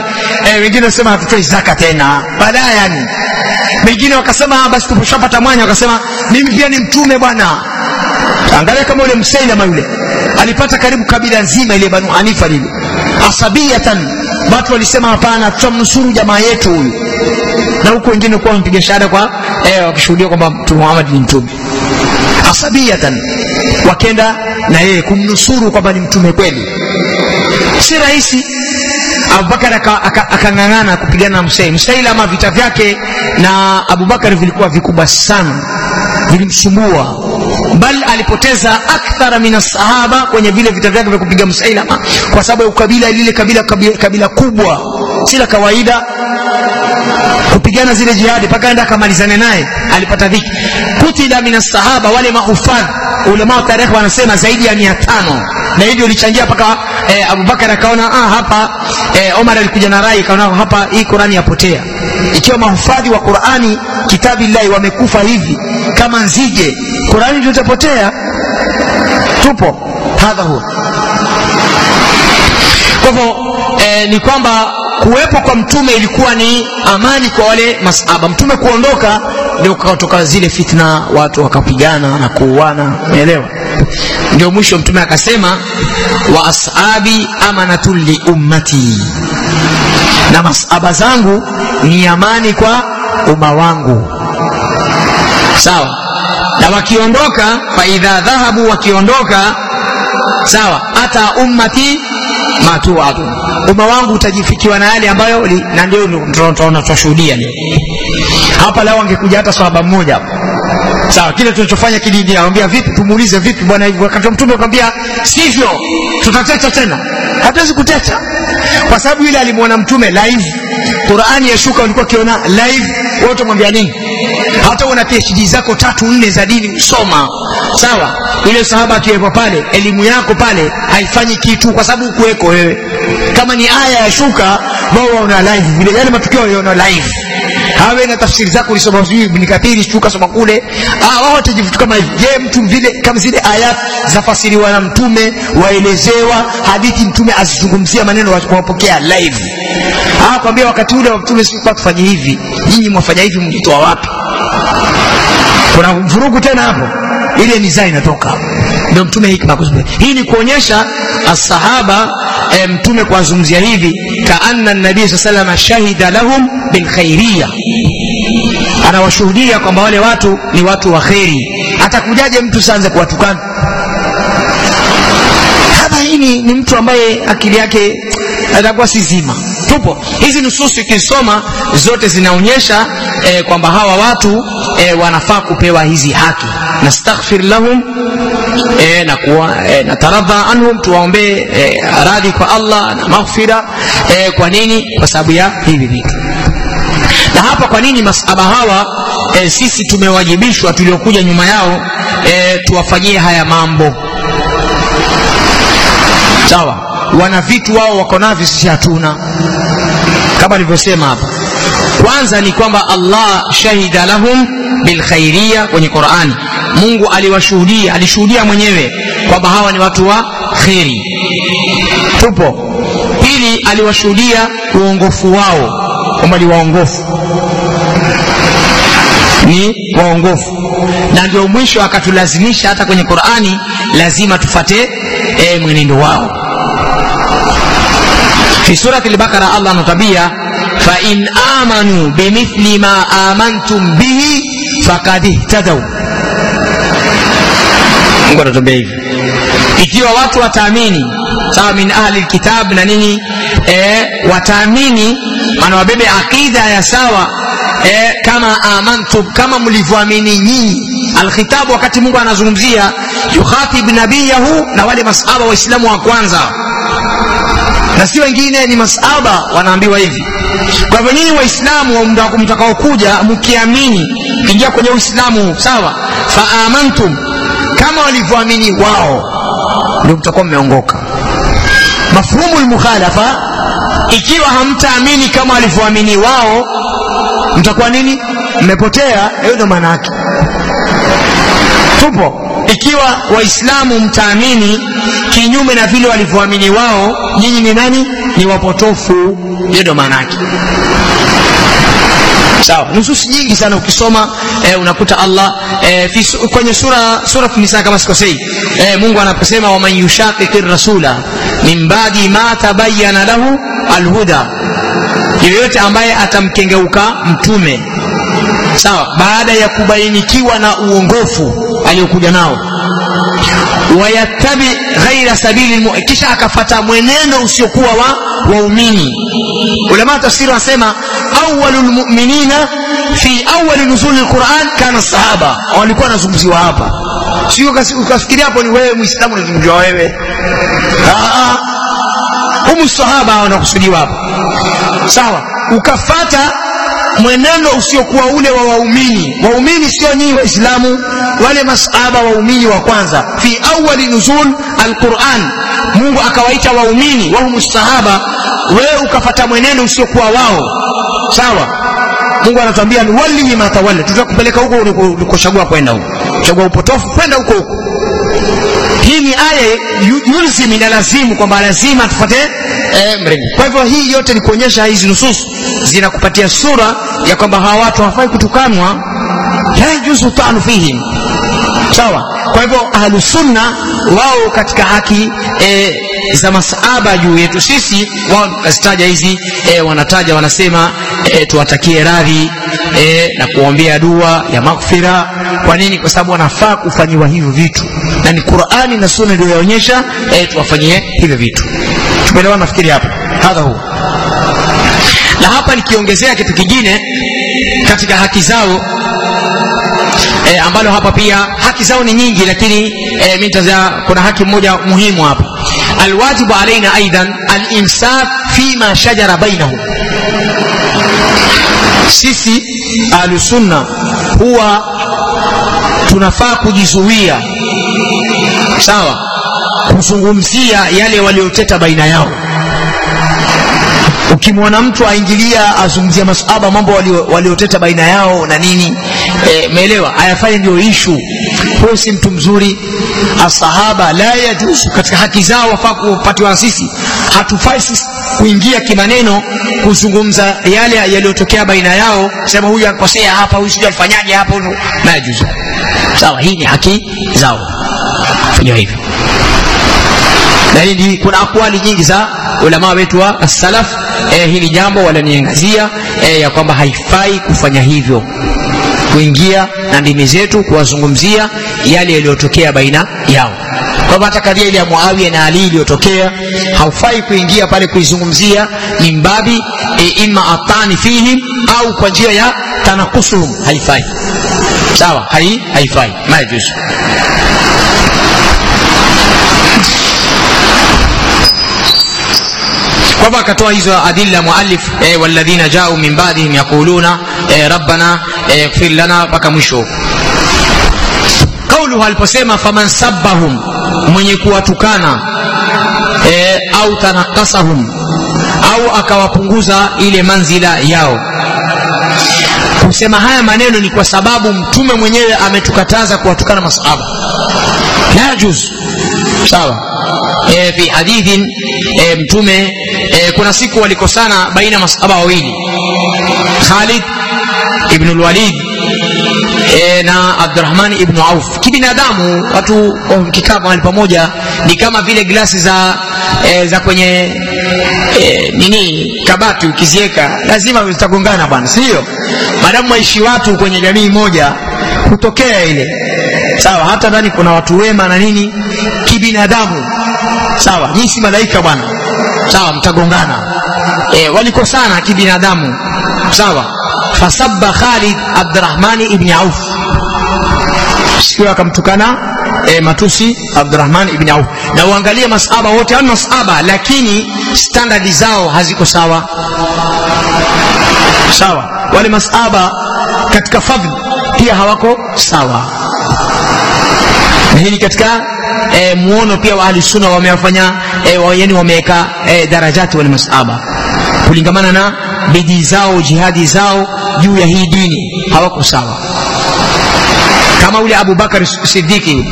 Eh, wengine wasema hatutoi zaka tena. Baadaye yani. Wengine wakasema basi tuposhapata mwanya. Wakasema mimi pia ni mtume bwana. Angalia kama yule msailama yule. Alipata karibu kabila nzima ile banu hanifa lile. Asabiyatan watu walisema hapana tutamnusuru jamaa yetu huyu. Na huku wengine kuwa wamepiga shahada kwa eh, wakishuhudia kwamba mtume muhammad ni mtume. Asabiyatan wakenda na yeye kumnusuru kwamba ni mtume kweli. Si rahisi. Abubakar akang'ang'ana aka kupigana na msei msailama vita vyake na abubakar vilikuwa vikubwa sana. Vilimsumbua bal alipoteza akthara min sahaba kwenye vile vita vyake vya kupiga msailama. Kwa sababu ya ukabila lile kabila, kabila, kabila kubwa si la kawaida kupigana zile jihadi mpaka enda akamalizane naye alipata dhiki. Kutila min sahaba wale mahufadh ulama wa tarehe wanasema zaidi ya mia tano. Na hivyo ilichangia mpaka eh, abubakar akaona ah, hapa eh, omar alikuja na rai akaona hapa hii qurani yapotea. Ikiwa mahufadhi wa qurani kitabillahi wamekufa hivi kama nzige qurani itapotea tupo. Hadha huwa kwa hivyo eh, ni kwamba kuwepo kwa mtume ilikuwa ni amani kwa wale masaba mtume kuondoka ndio kutoka zile fitna watu wakapigana na kuuana. Umeelewa? Ndio mwisho mtume akasema wa ashabi amanatun li ummati. Na masaba zangu ni amani kwa umma wangu. Sawa na wakiondoka fa idha dhahabu wakiondoka sawa hata ummati matuadu umma wangu utajifikiwa na yale ambayo na ndio tunaona tunashuhudia hapa leo angekuja hata sahaba mmoja hapo. Sawa kile tunachofanya kidini anamwambia vipi tumuulize vipi? Bwana hivi wakati mtume akamwambia sivyo tutatecha tena. Hatuwezi kutecha. Kwa sababu yule alimwona mtume live qurani yashuka walikuwa akiona live wewe utamwambia nini? Hata una phd zako tatu nne za dini soma. Sawa? Ile sahaba akiwepo pale elimu yako pale haifanyi kitu kwa sababu hukuweko wewe. Kama ni aya yashuka, wao waona live. Vile yale matukio yaona live hawe na tafsiri zako ulisoma sijui ibn kathiri shuka soma kule. Ah wao watajivuta kama hivi. Je mtu vile kama zile ayat zafasiriwa na mtume waelezewa hadithi mtume azizungumzia maneno wapokea live. Ah kwambia wakati ule wa mtume sikuwa tufanye hivi. Nyinyi mwafanya hivi mjitoa wapi? Kuna vurugu tena hapo. Ile nizaa inatoka. Ndio mtume hikma hii ni kuonyesha asahaba e, mtume kuwazungumzia hivi kaanna nabii saa salama shahida lahum bilkhairia anawashuhudia kwamba wale watu ni watu wa kheri. Atakujaje mtu saanze kuwatukana? Hadha hii ni, ni mtu ambaye akili yake atakuwa si zima. Tupo. Hizi nususi ukisoma zote zinaonyesha e, kwamba hawa watu e, wanafaa kupewa hizi haki. Nastaghfir lahum e, na, kuwa, e, na taradha anhum tuwaombee e, radhi kwa allah na maghfira. E, kwa nini? Kwa sababu ya hivi vitu. Na hapa kwa nini masaba hawa e, sisi tumewajibishwa tuliokuja nyuma yao e, tuwafanyie haya mambo? Sawa. Wana vitu wao wako navyo sisi hatuna. Kama alivyosema hapa. Kwanza ni kwamba allah shahida lahum bilkhairia kwenye qurani mungu aliwashuhudia alishuhudia mwenyewe kwamba hawa ni watu wa kheri. Tupo. Pili aliwashuhudia uongofu wao. Kwamba ni waongofu. Ni waongofu. Na ndio mwisho akatulazimisha hata kwenye qurani lazima tufate e, mwenendo wao. Fi surati lbakara allah anatwambia fain amanu bimithli ma amantum bihi fakad ihtadau Mungu anatuambia hivi. Ikiwa watu wataamini sawa min ahli lkitab na nini e, wataamini maana wabebe aqida ya sawa e, kama amantu, kama mlivyoamini nyinyi. Alkhitabu wakati mungu anazungumzia yukhatib nabiyahu na wale masahaba waislamu wa kwanza. Na si wengine ni masaba wanaambiwa hivi. Kwa hivyo nyinyi waislamu mtakaokuja mkiamini ingia kwenye uislamu sawa. Faamantum kama walivyoamini wao ndio mtakuwa mmeongoka. Mafhumu lmukhalafa ikiwa hamtaamini kama walivyoamini wao mtakuwa nini? Mmepotea. Hiyo ndio maana yake. Tupo. Ikiwa waislamu mtaamini kinyume na vile walivyoamini wao nyinyi ni nani? Ni wapotofu. Hiyo ndio maana yake sawa. Nususi nyingi sana ukisoma e, unakuta allah e, fi, kwenye sura sura nisa kama sikosei e, mungu anaposema waman yushaqiqi rasula min badi ma tabayana lahu alhuda. Yeyote ambaye atamkengeuka mtume. Sawa. Baada ya kubainikiwa na uongofu aliyokuja nao. Wayattabi ghaira sabili kisha akafata mwenendo usiokuwa wa waumini. Ulama tafsiri wanasema awalu lmuminina fi awali nuzuli lquran kana sahaba. Walikuwa wanazungumziwa hapa. Sio ukafikiria hapo ni wewe muislamu unazungumziwa wewe. Ah, ah. humu sahaba wanakusudiwa hapa. Sawa. Ukafata mwenendo usiokuwa ule wa waumini. Waumini sio nyinyi waislamu wale masahaba waumini wa kwanza. Fi awali nuzul alquran mungu akawaita waumini wahumu sahaba wewe ukafata mwenendo usiokuwa wao sawa. Mungu anatuambia nuwallihi ma tawalla tutakupeleka huko uliko- ulikochagua kwenda huko. Chagua upotofu kwenda huko huko. Hii ni aya yu- yulzim inalazimu kwamba lazima tufate mri kwa hivyo hii yote ni kuonyesha hizi nususu zinakupatia sura ya kwamba hawa watu hawafai kutukanwa. La yajuzu tanu fihim. Sawa. Kwa hivyo ahlusunna wao katika haki e, za masahaba juu yetu sisi wao kazitaja hizi e, wanataja wanasema e, tuwatakie radhi e, na kuombea dua ya maghfira. Kwa nini? Kwa sababu wanafaa kufanyiwa hivyo vitu. Na ni qurani na sunna ndio yaonyesha e, tuwafanyie hivyo vitu. Tumeelewana nafikiri hapo? Hadha huu na hapa nikiongezea kitu kingine katika haki zao e, ambalo hapa pia haki zao ni nyingi lakini e, mi nitazia kuna haki moja muhimu hapa alwajibu alaina aidan alimsak fima shajara bainahum sisi ahlusunna huwa tunafaa kujizuia sawa? Kuzungumzia yale walioteta baina yao. Ukimwona mtu aingilia azungumzia masahaba mambo walioteta wali baina yao na nini e, meelewa? Ayafanye ndio ishu huyo si mtu mzuri asahaba la yajuzu. Katika haki zao wafaa kupatiwa sisi. Hatufai sisi kuingia kimaneno kuzungumza yale yaliyotokea baina yao. Kusema huyu akosea hapa huyu sijui alifanyaje hapa huyu la yajuzu. Sawa hii ni haki zao. Fanya hivyo. Na kuna akwali nyingi za ulama wetu wa salaf eh, hili jambo walaniangazia eh, ya kwamba haifai kufanya hivyo kuingia na ndimi zetu kuwazungumzia yale yaliyotokea baina yao. Kwa hata kadhia ile ya Muawiya na ali iliyotokea haufai kuingia pale kuizungumzia mimbabi e, ima atani fihim au kwa njia ya tanakusuhum haifai. Sawa? Hai haifai. Majuzu kwamba akatoa hizo adilla muallif eh, walladhina jau min ba'dihim yaquluna eh, rabbana eh, ighfir lana mpaka mwisho. Kauluhu aliposema faman sabbahum mwenye kuwatukana eh, au tanakasahum au akawapunguza ile manzila yao. Kusema haya maneno ni kwa sababu mtume mwenyewe ametukataza kuwatukana masahaba. La juz. Sawa e, fi hadithin e, mtume e, kuna siku walikosana baina masahaba wawili. Khalid ibnu lwalid e, na Abdurrahman ibnu auf. Kibinadamu watu wakikaa mahali pamoja ni kama vile glasi za e, za kwenye e, nini kabati ukiziweka lazima zitagongana bwana sio Madamu waishi watu kwenye jamii moja hutokea ile. Sawa hata ndani kuna watu wema na nini? Kibinadamu sawa nyinyi si malaika bwana. Sawa mtagongana. E, walikosana kibinadamu. Sawa. Fasabba khalid abdurahmani ibni auf. Sikio akamtukana e, matusi abdurahman ibni auf. Na uangalie masaba wote hao masaba lakini standadi zao haziko sawa. Sawa. Wale masaba katika fadhli pia hawako sawa. Na hii ni katika e, muono pia wa ahlusunna wamewafanya e, yani wameweka e, darajati wale masahaba kulingamana na bidii zao jihadi zao juu ya hii dini hawako sawa. Kama ule Abu Bakar Siddiqi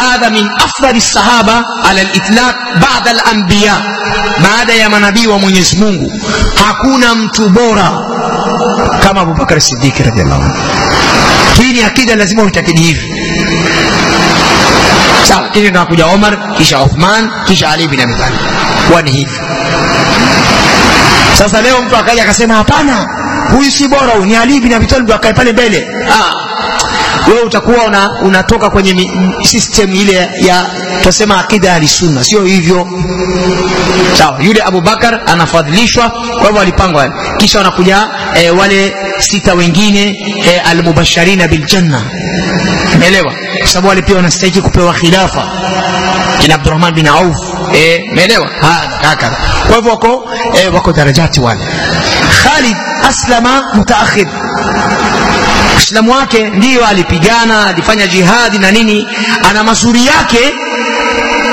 hadha min afdali sahaba ala litlaq baada alanbiya baada ya manabii wa Mwenyezi Mungu hakuna mtu bora kama Abu Bakar Siddiqi radhiallahu anhu. Hii ni akida lazima uitakidi hivi sawa kisha tunakuja omar kisha uthman kisha ali bin abi talib. Huwa ni hivi? Sasa leo mtu akaja akasema hapana huyu si bora ni ali bin abi talib akae pale mbele. Ah wewe utakuwa una, unatoka kwenye mi, system ile ya tunasema akida ya sunna sio hivyo? Sawa yule abu bakar anafadhilishwa kwa hivyo walipangwa kisha wanakuja e, wale sita wengine e, almubasharina biljanna. Umeelewa kwa sababu wale pia wanastahili kupewa khilafa. Kina Abdurrahman bin auf. Eh, umeelewa? Hakadha kwa hivyo wako eh, wako darajati wale. Khalid aslama mutaakhir. Uislamu wake ndiyo alipigana alifanya jihadi na nini. Ana mazuri yake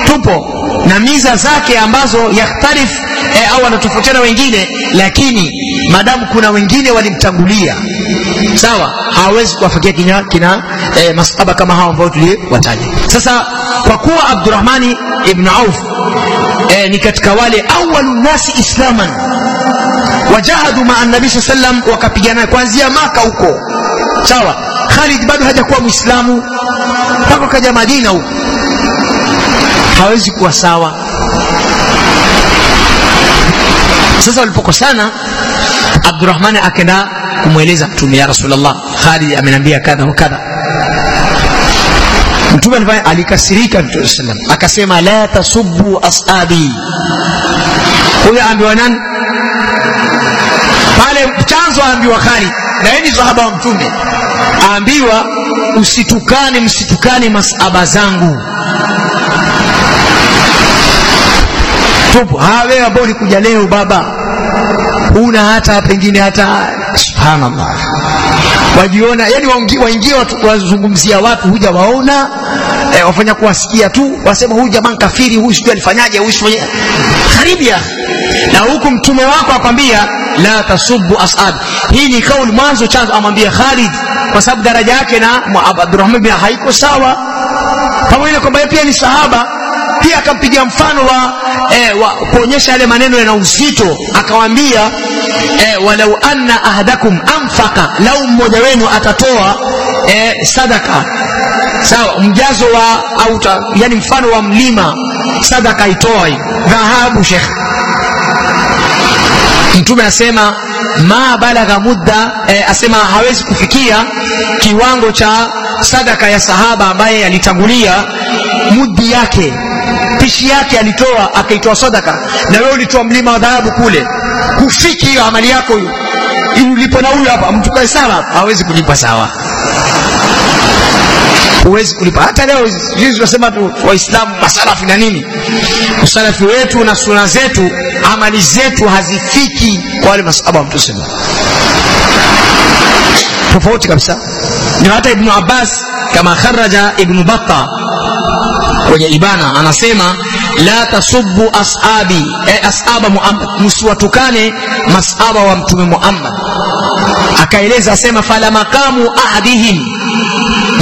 tupo na miza zake ambazo yakhtalif eh, au anatofautiana wengine lakini madamu kuna wengine walimtangulia. Sawa? Hawawezi kuwafikia kina, kina eh, masaba kama hao ambao tuliwataja. Sasa kwa kuwa abdurahmani ibn auf eh, ni katika wale awalu nasi islaman wajahadu maa nabii saa sallam wakapigana kuanzia maka huko. Sawa? Khalid bado hajakuwa mwislamu mpaka kaja madina huko hawezi kuwa sawa. Sasa walipokosana abdurahmani akaenda kumweleza mtume ya Rasulullah, khalid ameniambia kadha wa kadha. Mtume alikasirika mtume sallam akasema la tasubu ashabi. Huyo aambiwa nani? Pale chanzo aambiwa khalid na yeye ni sahaba wa mtume. Aambiwa usitukane msitukane masaba zangu tupo. Wewe ambao ulikuja leo baba una hata pengine hata. Subhanallah. Wajiona yani waingie wazungumzia watu huja waona e, wafanya kuwasikia tu wasema huyu jamaa kafiri huyu sijui alifanyaje huyu sijui karibia na huku mtume wako akwambia la tasubu ashabi hii ni kauli mwanzo chanzo amwambia Khalid kwa sababu daraja yake na Abdurrahman bin haiko sawa. Pamoja na kwamba pia ni sahaba pia akampigia mfano wa, eh, wa kuonyesha yale maneno yana uzito akawaambia eh, walau anna ahadakum anfaka lau mmoja wenu atatoa eh, sadaka. Sawa mjazo wa au yani mfano wa mlima sadaka itoa dhahabu shekh mtume asema ma balagha mudda eh, asema hawezi kufikia kiwango cha sadaka ya sahaba ambaye alitangulia mudi yake pishi yake alitoa akaitoa sadaka. Na wewe ulitoa mlima wa dhahabu kule. Kufiki hiyo amali yako hiyo. Ili ulipo na huyu hapa mtukae sawa hawezi kulipa sawa. Huwezi kulipa. Hata leo sisi tunasema tu waislamu masalafi na nini? Usalafi wetu na suna zetu amali zetu hazifiki kwa wale masahaba wa sallallahu tofauti kabisa. Ndio hata ibnu abbas kama kharaja ibnu batta kwenye ibana anasema la tasubbu ashabi. E, ashaba muhammad msiwatukane masaba wa mtume muhammad. Akaeleza asema fala makamu ahadihim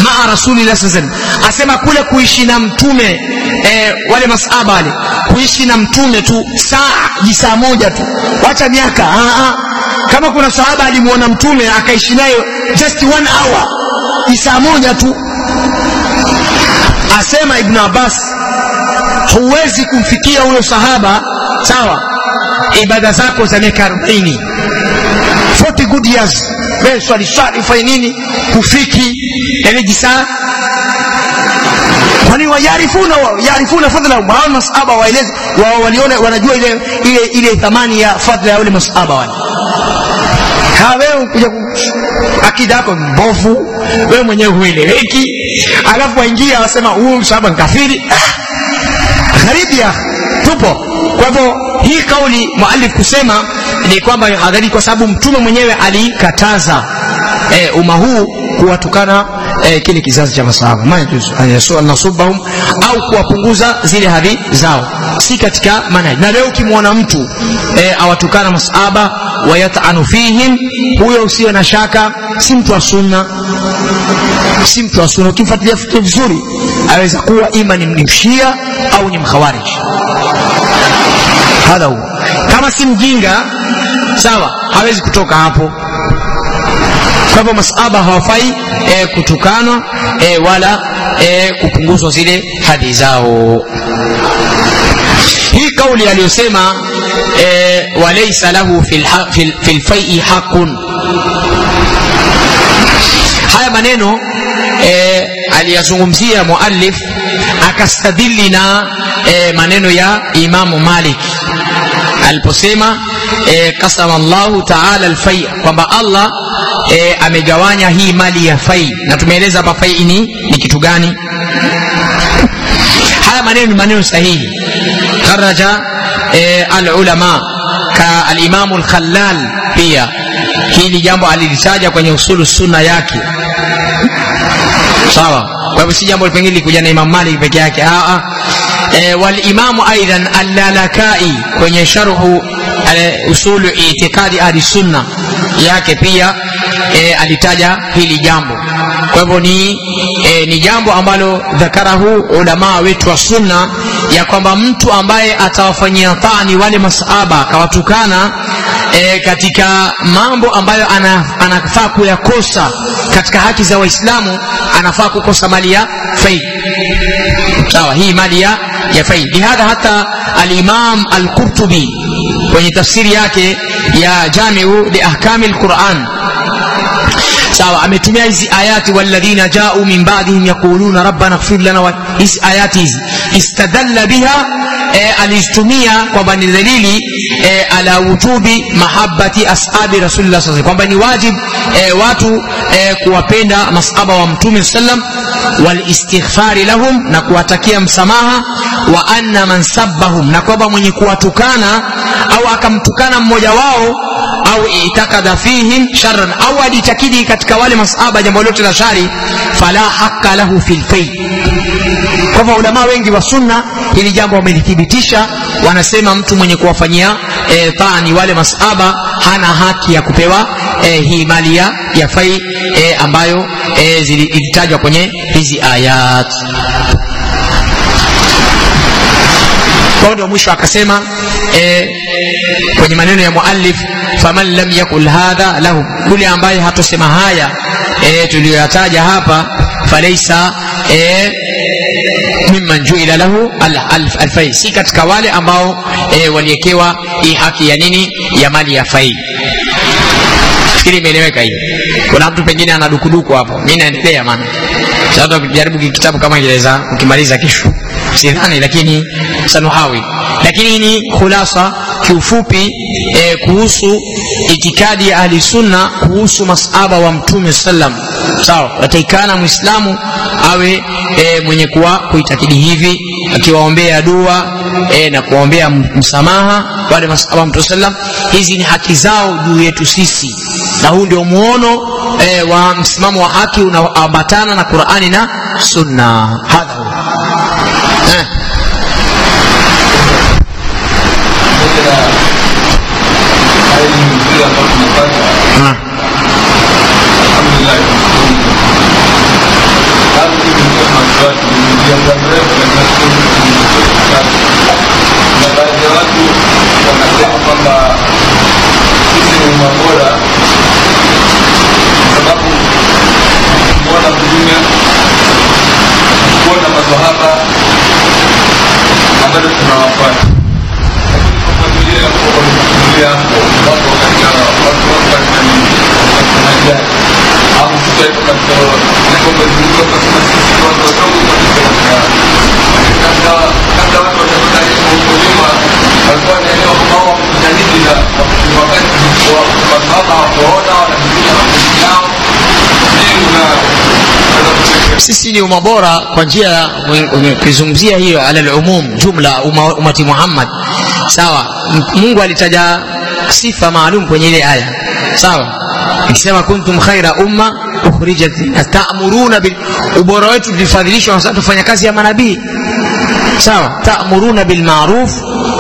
maa rasulillah saa salam asema kule kuishi na mtume e, wale masaba wale kuishi na mtume tu saa jisaa moja tu. Wacha miaka kama kuna sahaba alimuona mtume akaishi naye just one hour jisaa moja tu asema Ibn abbas huwezi kumfikia huyo sahaba sawa ibada zako za miaka 40 40 good years. Wewe swali swali ufanye nini? Kufiki yani jisaa kwani wayarifuna yarifuna fadhila? Wao masaba waeleze wao waliona wanajua ile ile ile thamani ya fadhila ya wale masaba wale ha wewe kuja akida yako mbovu wewe mwenyewe hueleweki. Alafu waingia wasema huyu msahaba ni kafiri. Gharibi ya tupo. Kwa hivyo hii kauli muallif kusema ni kwamba hadhari kwa sababu mtume mwenyewe alikataza e, umma huu kuwatukana e, kile kizazi cha masahaba. Ma yajuzu an yasu- nasubahum au kuwapunguza zile hadhi zao. Si katika manhaji na leo ukimwona mtu e, awatukana masahaba wayatanu fihim. Huyo usio na shaka si mtu wa sunna si mtu wa sunna. Ukimfuatilia fikra vizuri aweza kuwa ima ni mshia au ni mkhawarij. Hadha huo, kama si mjinga sawa hawezi kutoka hapo. Kwa hivyo masahaba hawafai e, kutukanwa e, wala e, kupunguzwa zile hadhi zao. Hii kauli aliyosema e, walaisa lahu fi lfai haqun haya maneno e, aliyazungumzia muallif akastadili na e, maneno ya imamu malik. Aliposema e, kasama llahu taala lfai kwamba allah e, amegawanya hii mali ya fai. Na tumeeleza hapa fai ni, ni kitu gani? Haya maneno ni maneno sahihi. Kharaja e, alulama ka alimamu lkhalal pia. Hili jambo alilitaja kwenye usulu sunna yake. Sawa? Kwa hivyo si jambo pengine likuja na imam malik peke yake. E, walimamu aidan allalakai kwenye sharhu e, usulu itikadi ahli sunna yake pia e, alitaja hili jambo. Kwa hivyo ni, e, ni jambo ambalo dhakarahu ulamaa wetu wa sunna ya kwamba mtu ambaye atawafanyia tani wale masahaba akawatukana e, katika mambo ambayo ana, anafaa kuyakosa katika haki za waislamu anafaa kukosa mali ya fai sawa hii mali ya, ya fai lihadha hata alimam alqurtubi kwenye tafsiri yake ya jamiu liahkami lquran sawa ametumia hizi ayati walladhina jau min ba'dihim yaquluna rabbana ighfir lana hizi ayati hizi istadalla biha e, alizitumia kwamba ni dalili e, ala wujubi mahabbati ashabi rasulillah saa kwamba ni wajib e, watu e, kuwapenda masahaba wa mtume sallam walistighfari lahum na kuwatakia msamaha wa anna man sabbahum na kwamba mwenye kuwatukana au akamtukana mmoja wao au itakadha fihim sharran au alitakidi katika wale masahaba jambo lote la shari fala haqa lahu fil fay kwa hivyo wengi wa sunna hili jambo wamelithibitisha wanasema mtu mwenye kuwafanyia e, tani wale masahaba hana haki ya kupewa e, hii mali ya, ya fai e, ambayo e, zilitajwa kwenye hizi ayat. Kwa ndio mwisho akasema e, kwenye maneno ya muallif faman lam yakul hadha lahu yule ambaye hatosema haya e, tuliyoyataja hapa falaisa e, mimman juila lahu alfai si katika wale ambao e, waliekewa hii haki ya nini ya mali ya fai fikiri imeeleweka hii. Kuna mtu pengine ana dukuduku hapo. Mi naendelea maana sasa tutajaribu kitabu kama ingeleza ukimaliza kesho. Sidhani lakini sanuhawi lakini ni khulasa kiufupi e, kuhusu itikadi ya ahli sunna kuhusu masaba wa mtume sallam sawa wataikana mwislamu awe e, mwenye kuwa kuitakidi hivi akiwaombea dua e, na kuwaombea msamaha wale masaba mtume sallam hizi ni haki zao juu yetu sisi. Na huu ndio muono e, wa msimamo wa haki unaoambatana na qurani na sunna. Hadha eh. Sisi ni umma bora kwa njia ya kuizungumzia hiyo ala lumum jumla umati muhammad sawa mungu alitaja sifa maalum kwenye ile aya sawa ikisema kuntum khaira umma ukhrijat ta'muruna bil ubora wetu tulifadhilishwa sasa tufanya kazi ya manabii sawa ta'muruna bil ma'ruf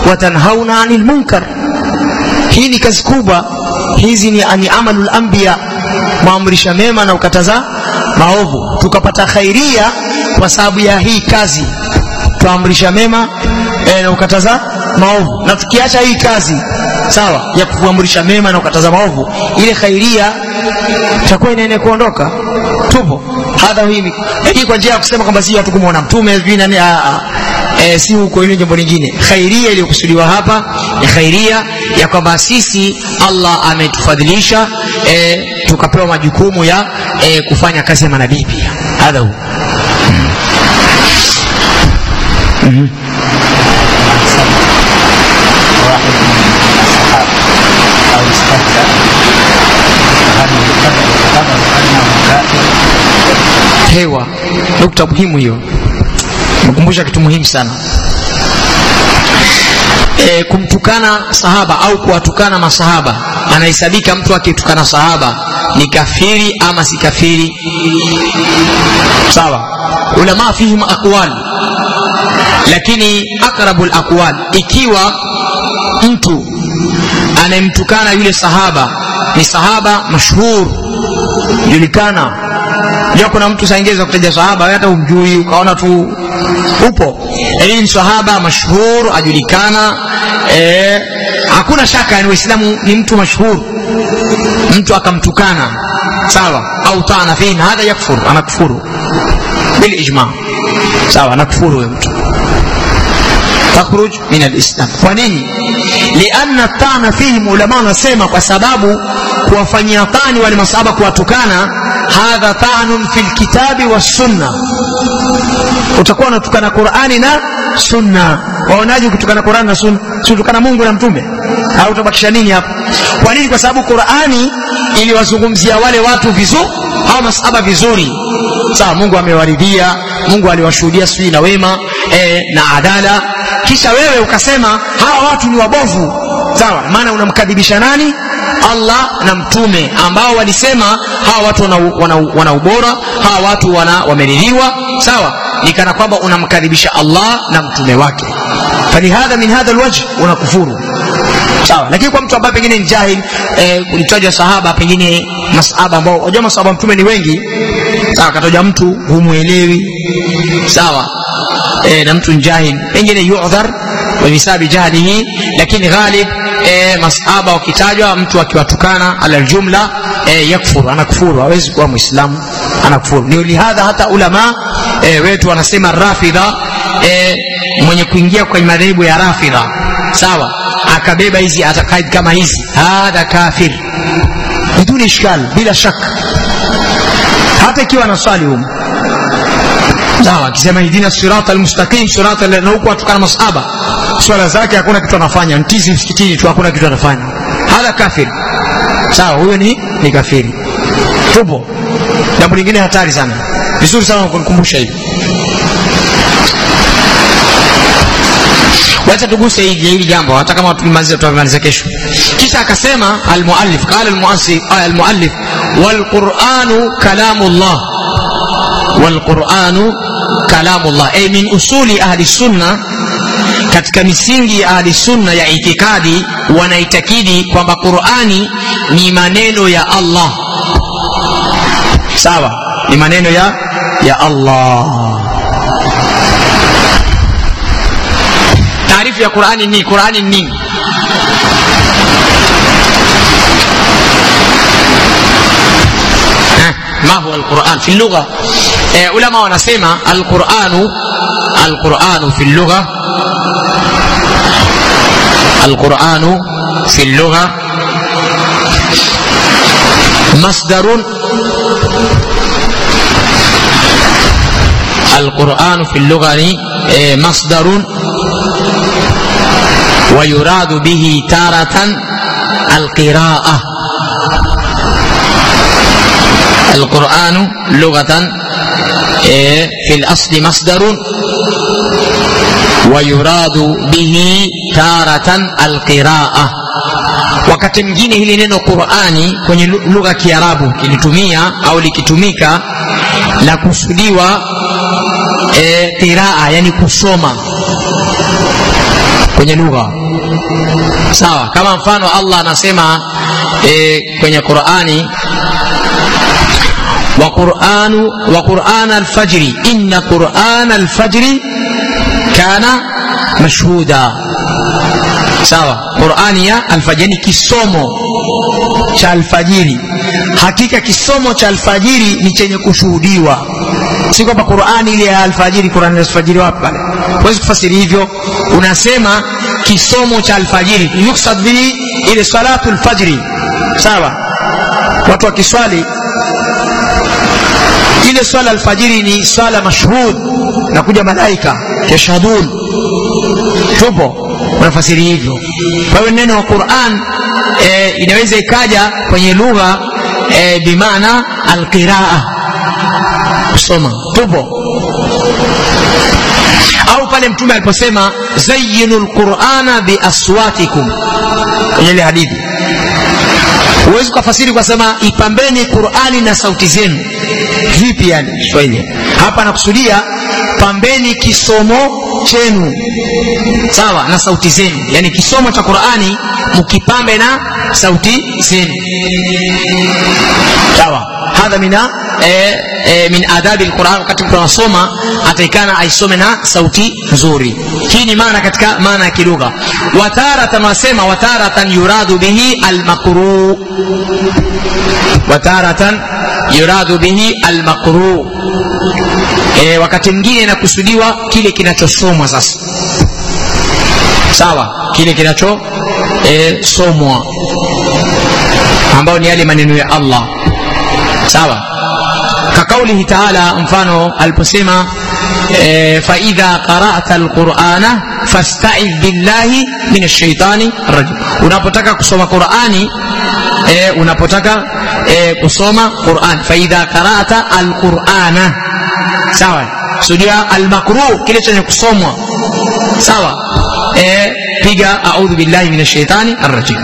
wa tanhauna 'anil munkar hii ni kazi kubwa hizi ni, ni amalul anbiya maamrisha mema na ukataza maovu. Tukapata khairia kwa sababu ya hii kazi. Tuamrisha mema e, na ukataza maovu. Na tukiacha hii kazi sawa ya kuamrisha mema na ukataza maovu ile khairia itakuwa inaene kuondoka. Tupo. Hadha hivi hii kwa njia ya kusema kwamba si watu kumuona mtume sijui nani a, a, E, si huko hilo jambo lingine khairia iliyokusudiwa hapa ni khairia ya kwamba sisi allah ametufadhilisha e, tukapewa majukumu ya e, kufanya kazi ya manabii pia. Hadha hu hewa nukta muhimu hiyo mekumbusha kitu muhimu sana e, kumtukana sahaba au kuwatukana masahaba anahesabika mtu akitukana sahaba ni kafiri ama si kafiri? Sawa. Ulama fihim aqwal. Lakini aqrabu laqwal ikiwa mtu anayemtukana yule sahaba ni sahaba mashhur julikana. Jua kuna mtu saingeza kutaja sahaba hata umjui ukaona tu upo. Yaani ni sahaba mashhur ajulikana. Eh, hakuna shaka yani waislamu ni mtu mashhur. Mtu akamtukana sawa au taana fihi hadha yakfur anakufuru bil ijma. Sawa anakufuru huyo mtu. تخرج من الإسلام ونيني لأن الطعن فيهم علماء نسمى وسباب kuwafanyia tani wale masahaba kuwatukana hadha tanun fi lkitabi wassunna utakuwa unatukana qurani na sunna. Waonaje ukitukana Qur'an na sunna? Siutukana mungu na mtume? Au utabakisha nini hapo? kwa nini? Kwa sababu qurani iliwazungumzia wale watu vizuri hao masahaba vizuri. Sawa mungu amewaridhia mungu aliwashuhudia sijui na wema e, na adala. Kisha wewe ukasema hawa watu ni wabovu. Sawa maana unamkadhibisha nani? Allah na mtume ambao walisema hawa watu wana, wana, wana ubora hawa watu wana wameridhiwa sawa ni kana kwamba unamkaribisha allah na mtume wake. Falihadha min hadha alwajh unakufuru. Sawa lakini kwa mtu ambaye pengine ni jahil eh, ulitaja sahaba pengine masahaba ambao unajua masahaba mtume ni wengi. Sawa kataja mtu humwelewi. Sawa eh, na mtu jahil. Pengine yudhar wabisabi jahlihi lakini ghalib e, masahaba wakitajwa mtu akiwatukana ala aljumla e, yakfuru anakufuru. Hawezi kuwa muislamu anakufuru. Ni lihadha hata ulama e, wetu wanasema rafidha e, mwenye kuingia kwenye madhehebu ya rafidha. Sawa? Akabeba hizi atakaid kama hizi. Hadha kafir. Biduni ishkal bila shaka hata ikiwa na swali humu. Sawa akisema ihdina sirata almustaqim sirata na huku atukana masahaba swala zake hakuna kitu anafanya. Ntizi msikitini tu hakuna kitu anafanya. Hadha kafir. Sawa huyo ni ni kafiri. Tupo. Jambo lingine hatari sana vizuri sana kunikumbusha hivi. Wacha tuguse hili jambo hata kama tumalize tutamaliza kesho. Kisha akasema almuallif qala almuallif almuallif walquranu kalamullah. Walquranu kalamullah. Ay min usuli ahli sunna katika misingi ya ahli sunna ya itikadi wanaitakidi kwamba qurani ni maneno ya allah. Sawa? Ni maneno ya allah taarifu ya qurani ni qurani ni nini ما هو القرآن في اللغة؟ علماء wanasema القرآن القرآن في اللغة. القرآن في اللغة. مصدر القرآن في اللغة مصدر ويراد به تارة القراءة القرآن لغة في الأصل مصدر ويراد به تارة القراءة wakati mwingine hili neno qurani kwenye lugha ya kiarabu kilitumia au likitumika la kusudiwa Eh, qiraa e, yani kusoma. Kwenye lugha. Sawa kama mfano allah anasema e, kwenye qurani wa quranu wa quran alfajri inna quran alfajri kana mashhuda. Sawa qurani ya alfajiri kisomo cha alfajiri hakika kisomo cha alfajiri ni chenye kushuhudiwa. Si kwamba qurani ile ya alfajiri qurani ya alfajiri wapi pale? Huwezi kufasiri hivyo. Unasema kisomo cha alfajiri yuksad bihi ile salatu lfajri sawa? Watu wakiswali ile swala alfajiri ni swala mashhud na kuja malaika yashhadun. Tupo unafasiri hivyo. Kwa hiyo neno wa quran e, inaweza ikaja kwenye lugha e, bimaana alqiraa kusoma tupo au pale mtume aliposema zayinu lqurana biaswatikum kwenye ile hadithi. Huwezi ukafasiri kwa sema ipambeni qurani na sauti zenu. Vipi yani? Kiswahili. Hapa nakusudia pambeni kisomo chenu. Sawa na sauti zenu. Yani kisomo cha qurani mkipambe na sauti zenu. Sawa hadha mina e, e, min adabi lquran wakati mtu anasoma ataikana aisome na sauti nzuri hii ni maana katika maana ya kilugha wataratan wanasema wataratan yuradu bihi almaqruu wataratan yuradu bihi almaqruu e, wakati mwingine inakusudiwa kile kinachosomwa sasa sawa kile kinachosomwa e, somwa ambayo ni yale maneno ya allah sawa كقوله تعالى mfano aliposema e, faidha qara'ta alqur'ana fasta'idh billahi min ash-shaytani rajim unapotaka kusoma qur'ani e, unapotaka e, kusoma qur'an faidha qara'ta alqur'ana sawa sudia almakruh kile chenye kusomwa sawa e, piga a'udhu billahi min ash-shaytani rajim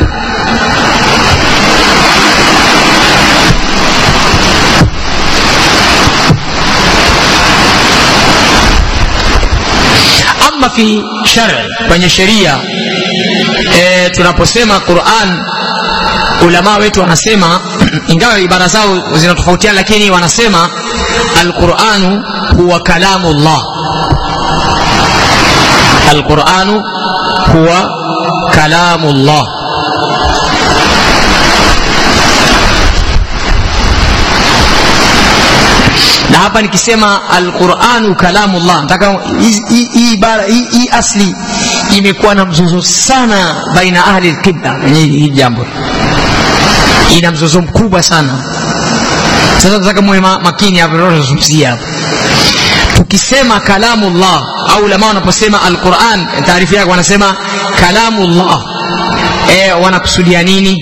ama fi shari kwenye sheria e, tunaposema quran ulamaa wetu wanasema ingawa ibara zao zinatofautiana lakini wanasema alquranu huwa kalamu llah alquranu huwa kalamu na hapa nikisema alquranu kalamullah nataka hii ibara hii asli imekuwa na mzozo sana baina ahli lqibla kwenye hii jambo ina mzozo mkubwa sana. Sasa nataka muwe makini tunazungumzia hapo. Tukisema kalamullah au ulama wanaposema alquran taarifa yake wanasema kalamullah. E, wanakusudia nini?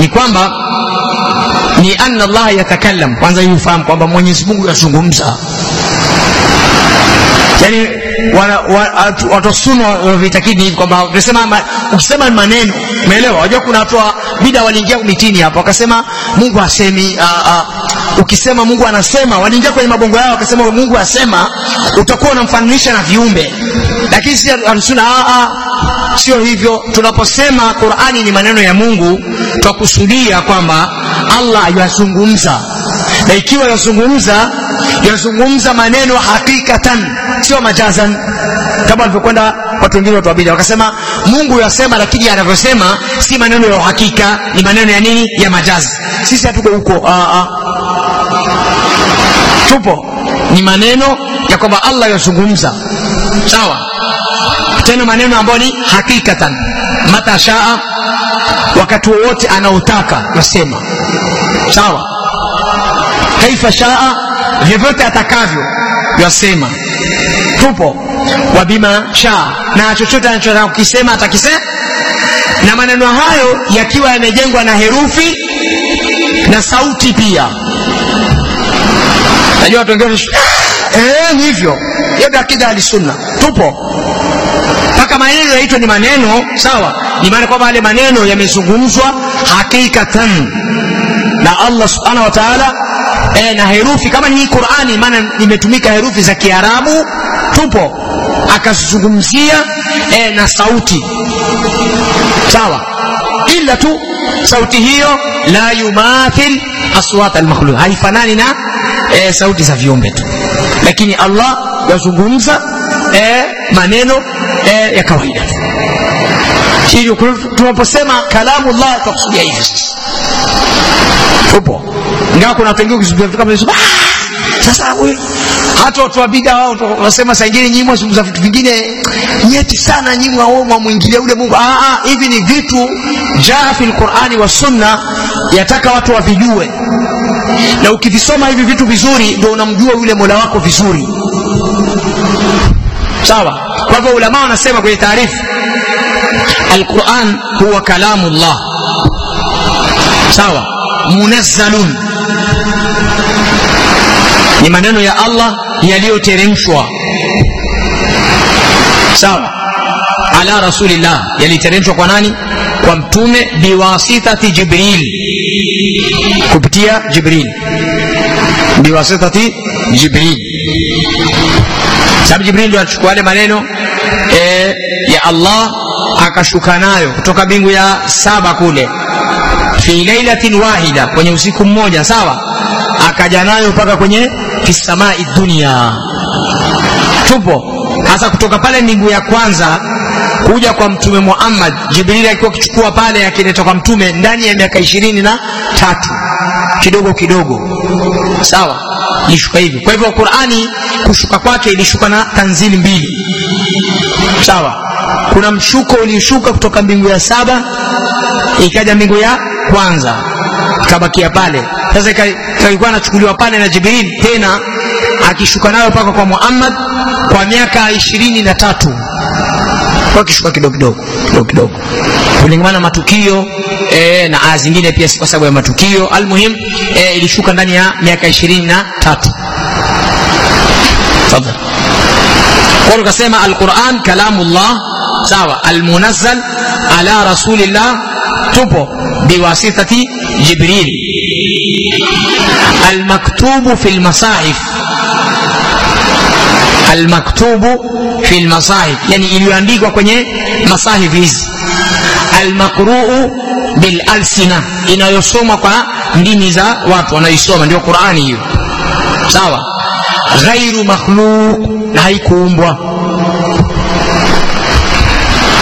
Ni kwamba ni anna Allah yatakallam. Kwanza hii ufahamu kwamba Mwenyezi Mungu yazungumza, yani watu wa sunna wanavyoitakidi hivi kwamba ukisema maneno, umeelewa? Unajua kuna watu wa bida waliingia mitini hapo wakasema Mungu asemi a, a, ukisema Mungu anasema, waliingia kwenye mabongo yao wakasema Mungu asema, utakuwa unamfananisha na viumbe, lakini si sunna sio hivyo. Tunaposema Qur'ani ni maneno ya Mungu, twakusudia kwamba Allah yazungumza, na ikiwa yazungumza, yazungumza maneno hakikatan, sio majazan, kama alivyokwenda watu wengine watu wakasema Mungu yasema, lakini anavyosema si maneno ya uhakika, ni maneno ya nini? Ya majazi. Sisi hatuko huko, tupo. Ni maneno ya kwamba Allah yazungumza, sawa. Tena maneno ambayo ni hakikatan mata shaa wakati wowote anaotaka nasema. Sawa? Kaifa shaa vyovyote atakavyo yasema tupo. Wa bima shaa na chochote anachotaka kukisema atakisema. Na maneno hayo yakiwa yamejengwa na herufi na sauti pia. Najua watu wengine eh, ni hivyo. Yote akida alisunna tupo maneno yaitwa ni maneno sawa? Ni maana kwamba yale maneno yamezungumzwa hakikatan. Na allah subhanahu wa taala e, na herufi kama ni qurani maana imetumika herufi za kiarabu tupo. Akazungumzia e, na sauti. Sawa? Ila tu sauti hiyo la yumathil aswat almakhluq. Haifanani na e, sauti za viumbe tu. Lakini allah yazungumza e, maneno e, ya kawaida. Hivyo tunaposema kalamu llah tutakusudia hivyo sasa tupo. Ingawa kuna watu wengine ukizungumza kama "Ah, sasa huyu hata watu wa bida wao wanasema saa ingine nyinyi mwazungumza vitu vingine nyeti sana nyinyi wao mwamwingilia yule mungu. Ah, ah, hivi ni vitu jaa fil Qur'ani wa sunna yataka watu wavijue. Na ukivisoma hivi vitu vizuri ndio unamjua yule mola wako vizuri sawa kwa hivyo ulama wanasema kwenye taarifu alquran huwa kalamu llah sawa munazzalun ni maneno ya allah yaliyoteremshwa sawa ala rasulillah yaliteremshwa kwa nani kwa mtume biwasitati jibril kupitia jibril biwasitati jibril sababu jibril ndio achukua yale maneno e, ya allah akashuka nayo kutoka mbingu ya saba kule. Fi lailatin wahida kwenye usiku mmoja sawa? Akaja nayo mpaka kwenye fisamai dunia. Tupo. Hasa kutoka pale mbingu ya kwanza kuja kwa mtume muhammad jibrili akiwa kichukua pale akileta kwa mtume ndani ya miaka ishirini na tatu. Kidogo kidogo. Sawa ilishuka hivi kwa hivyo qurani kushuka kwake ilishuka na tanzili mbili. Sawa? Kuna mshuko ulioshuka kutoka mbingu ya saba ikaja mbingu ya kwanza ikabakia pale. Sasa ilikuwa anachukuliwa pale na jibril tena akishuka nayo mpaka kwa muhammad kwa miaka ishirini na tatu. Kwa kishuka kidogo kidogo kidogo kidogo kulingana na matukio e, na aya zingine pia kwa sababu ya matukio almuhim e, ilishuka ndani ya miaka ishirini na tatu tafadhali kwa tukasema alquran kalamullah sawa almunazzal ala rasulillah tupo biwasitati jibril almaktubu fi lmasahif almaktubu fi lmasahif yani iliyoandikwa kwenye masahif hizi almaqruu bilalsina. Inayosomwa kwa ndimi za watu wanaisoma. Ndio qurani hiyo. Sawa? Ghairu makhluq. Na haikuumbwa.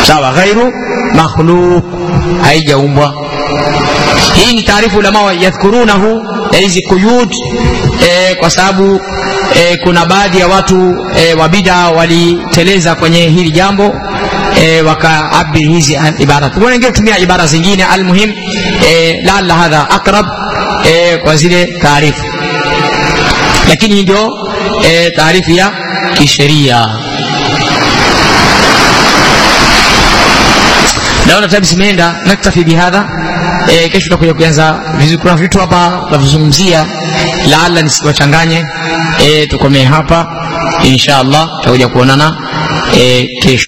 Sawa? Ghairu makhluq. Haijaumbwa. Hii ni taarifu ulama yadhkurunahu ya hizi kuyud e, kwa sababu e, kuna baadhi ya watu e, wa bida waliteleza kwenye hili jambo e, wakaabiri hizi ibara wengine kutumia ibara zingine almuhim e, laala hadha aqrab e, kwa zile taarifu. Lakini hii ndio e, taarifu ya kisheria. Naona tabu zimeenda naktafi bihadha. E, kesho tutakuja kuanza vizuri kuna vitu hapa tavizungumzia laala nisiwachanganye. E, tukomee hapa. Insha allah tutakuja kuonana e, kesho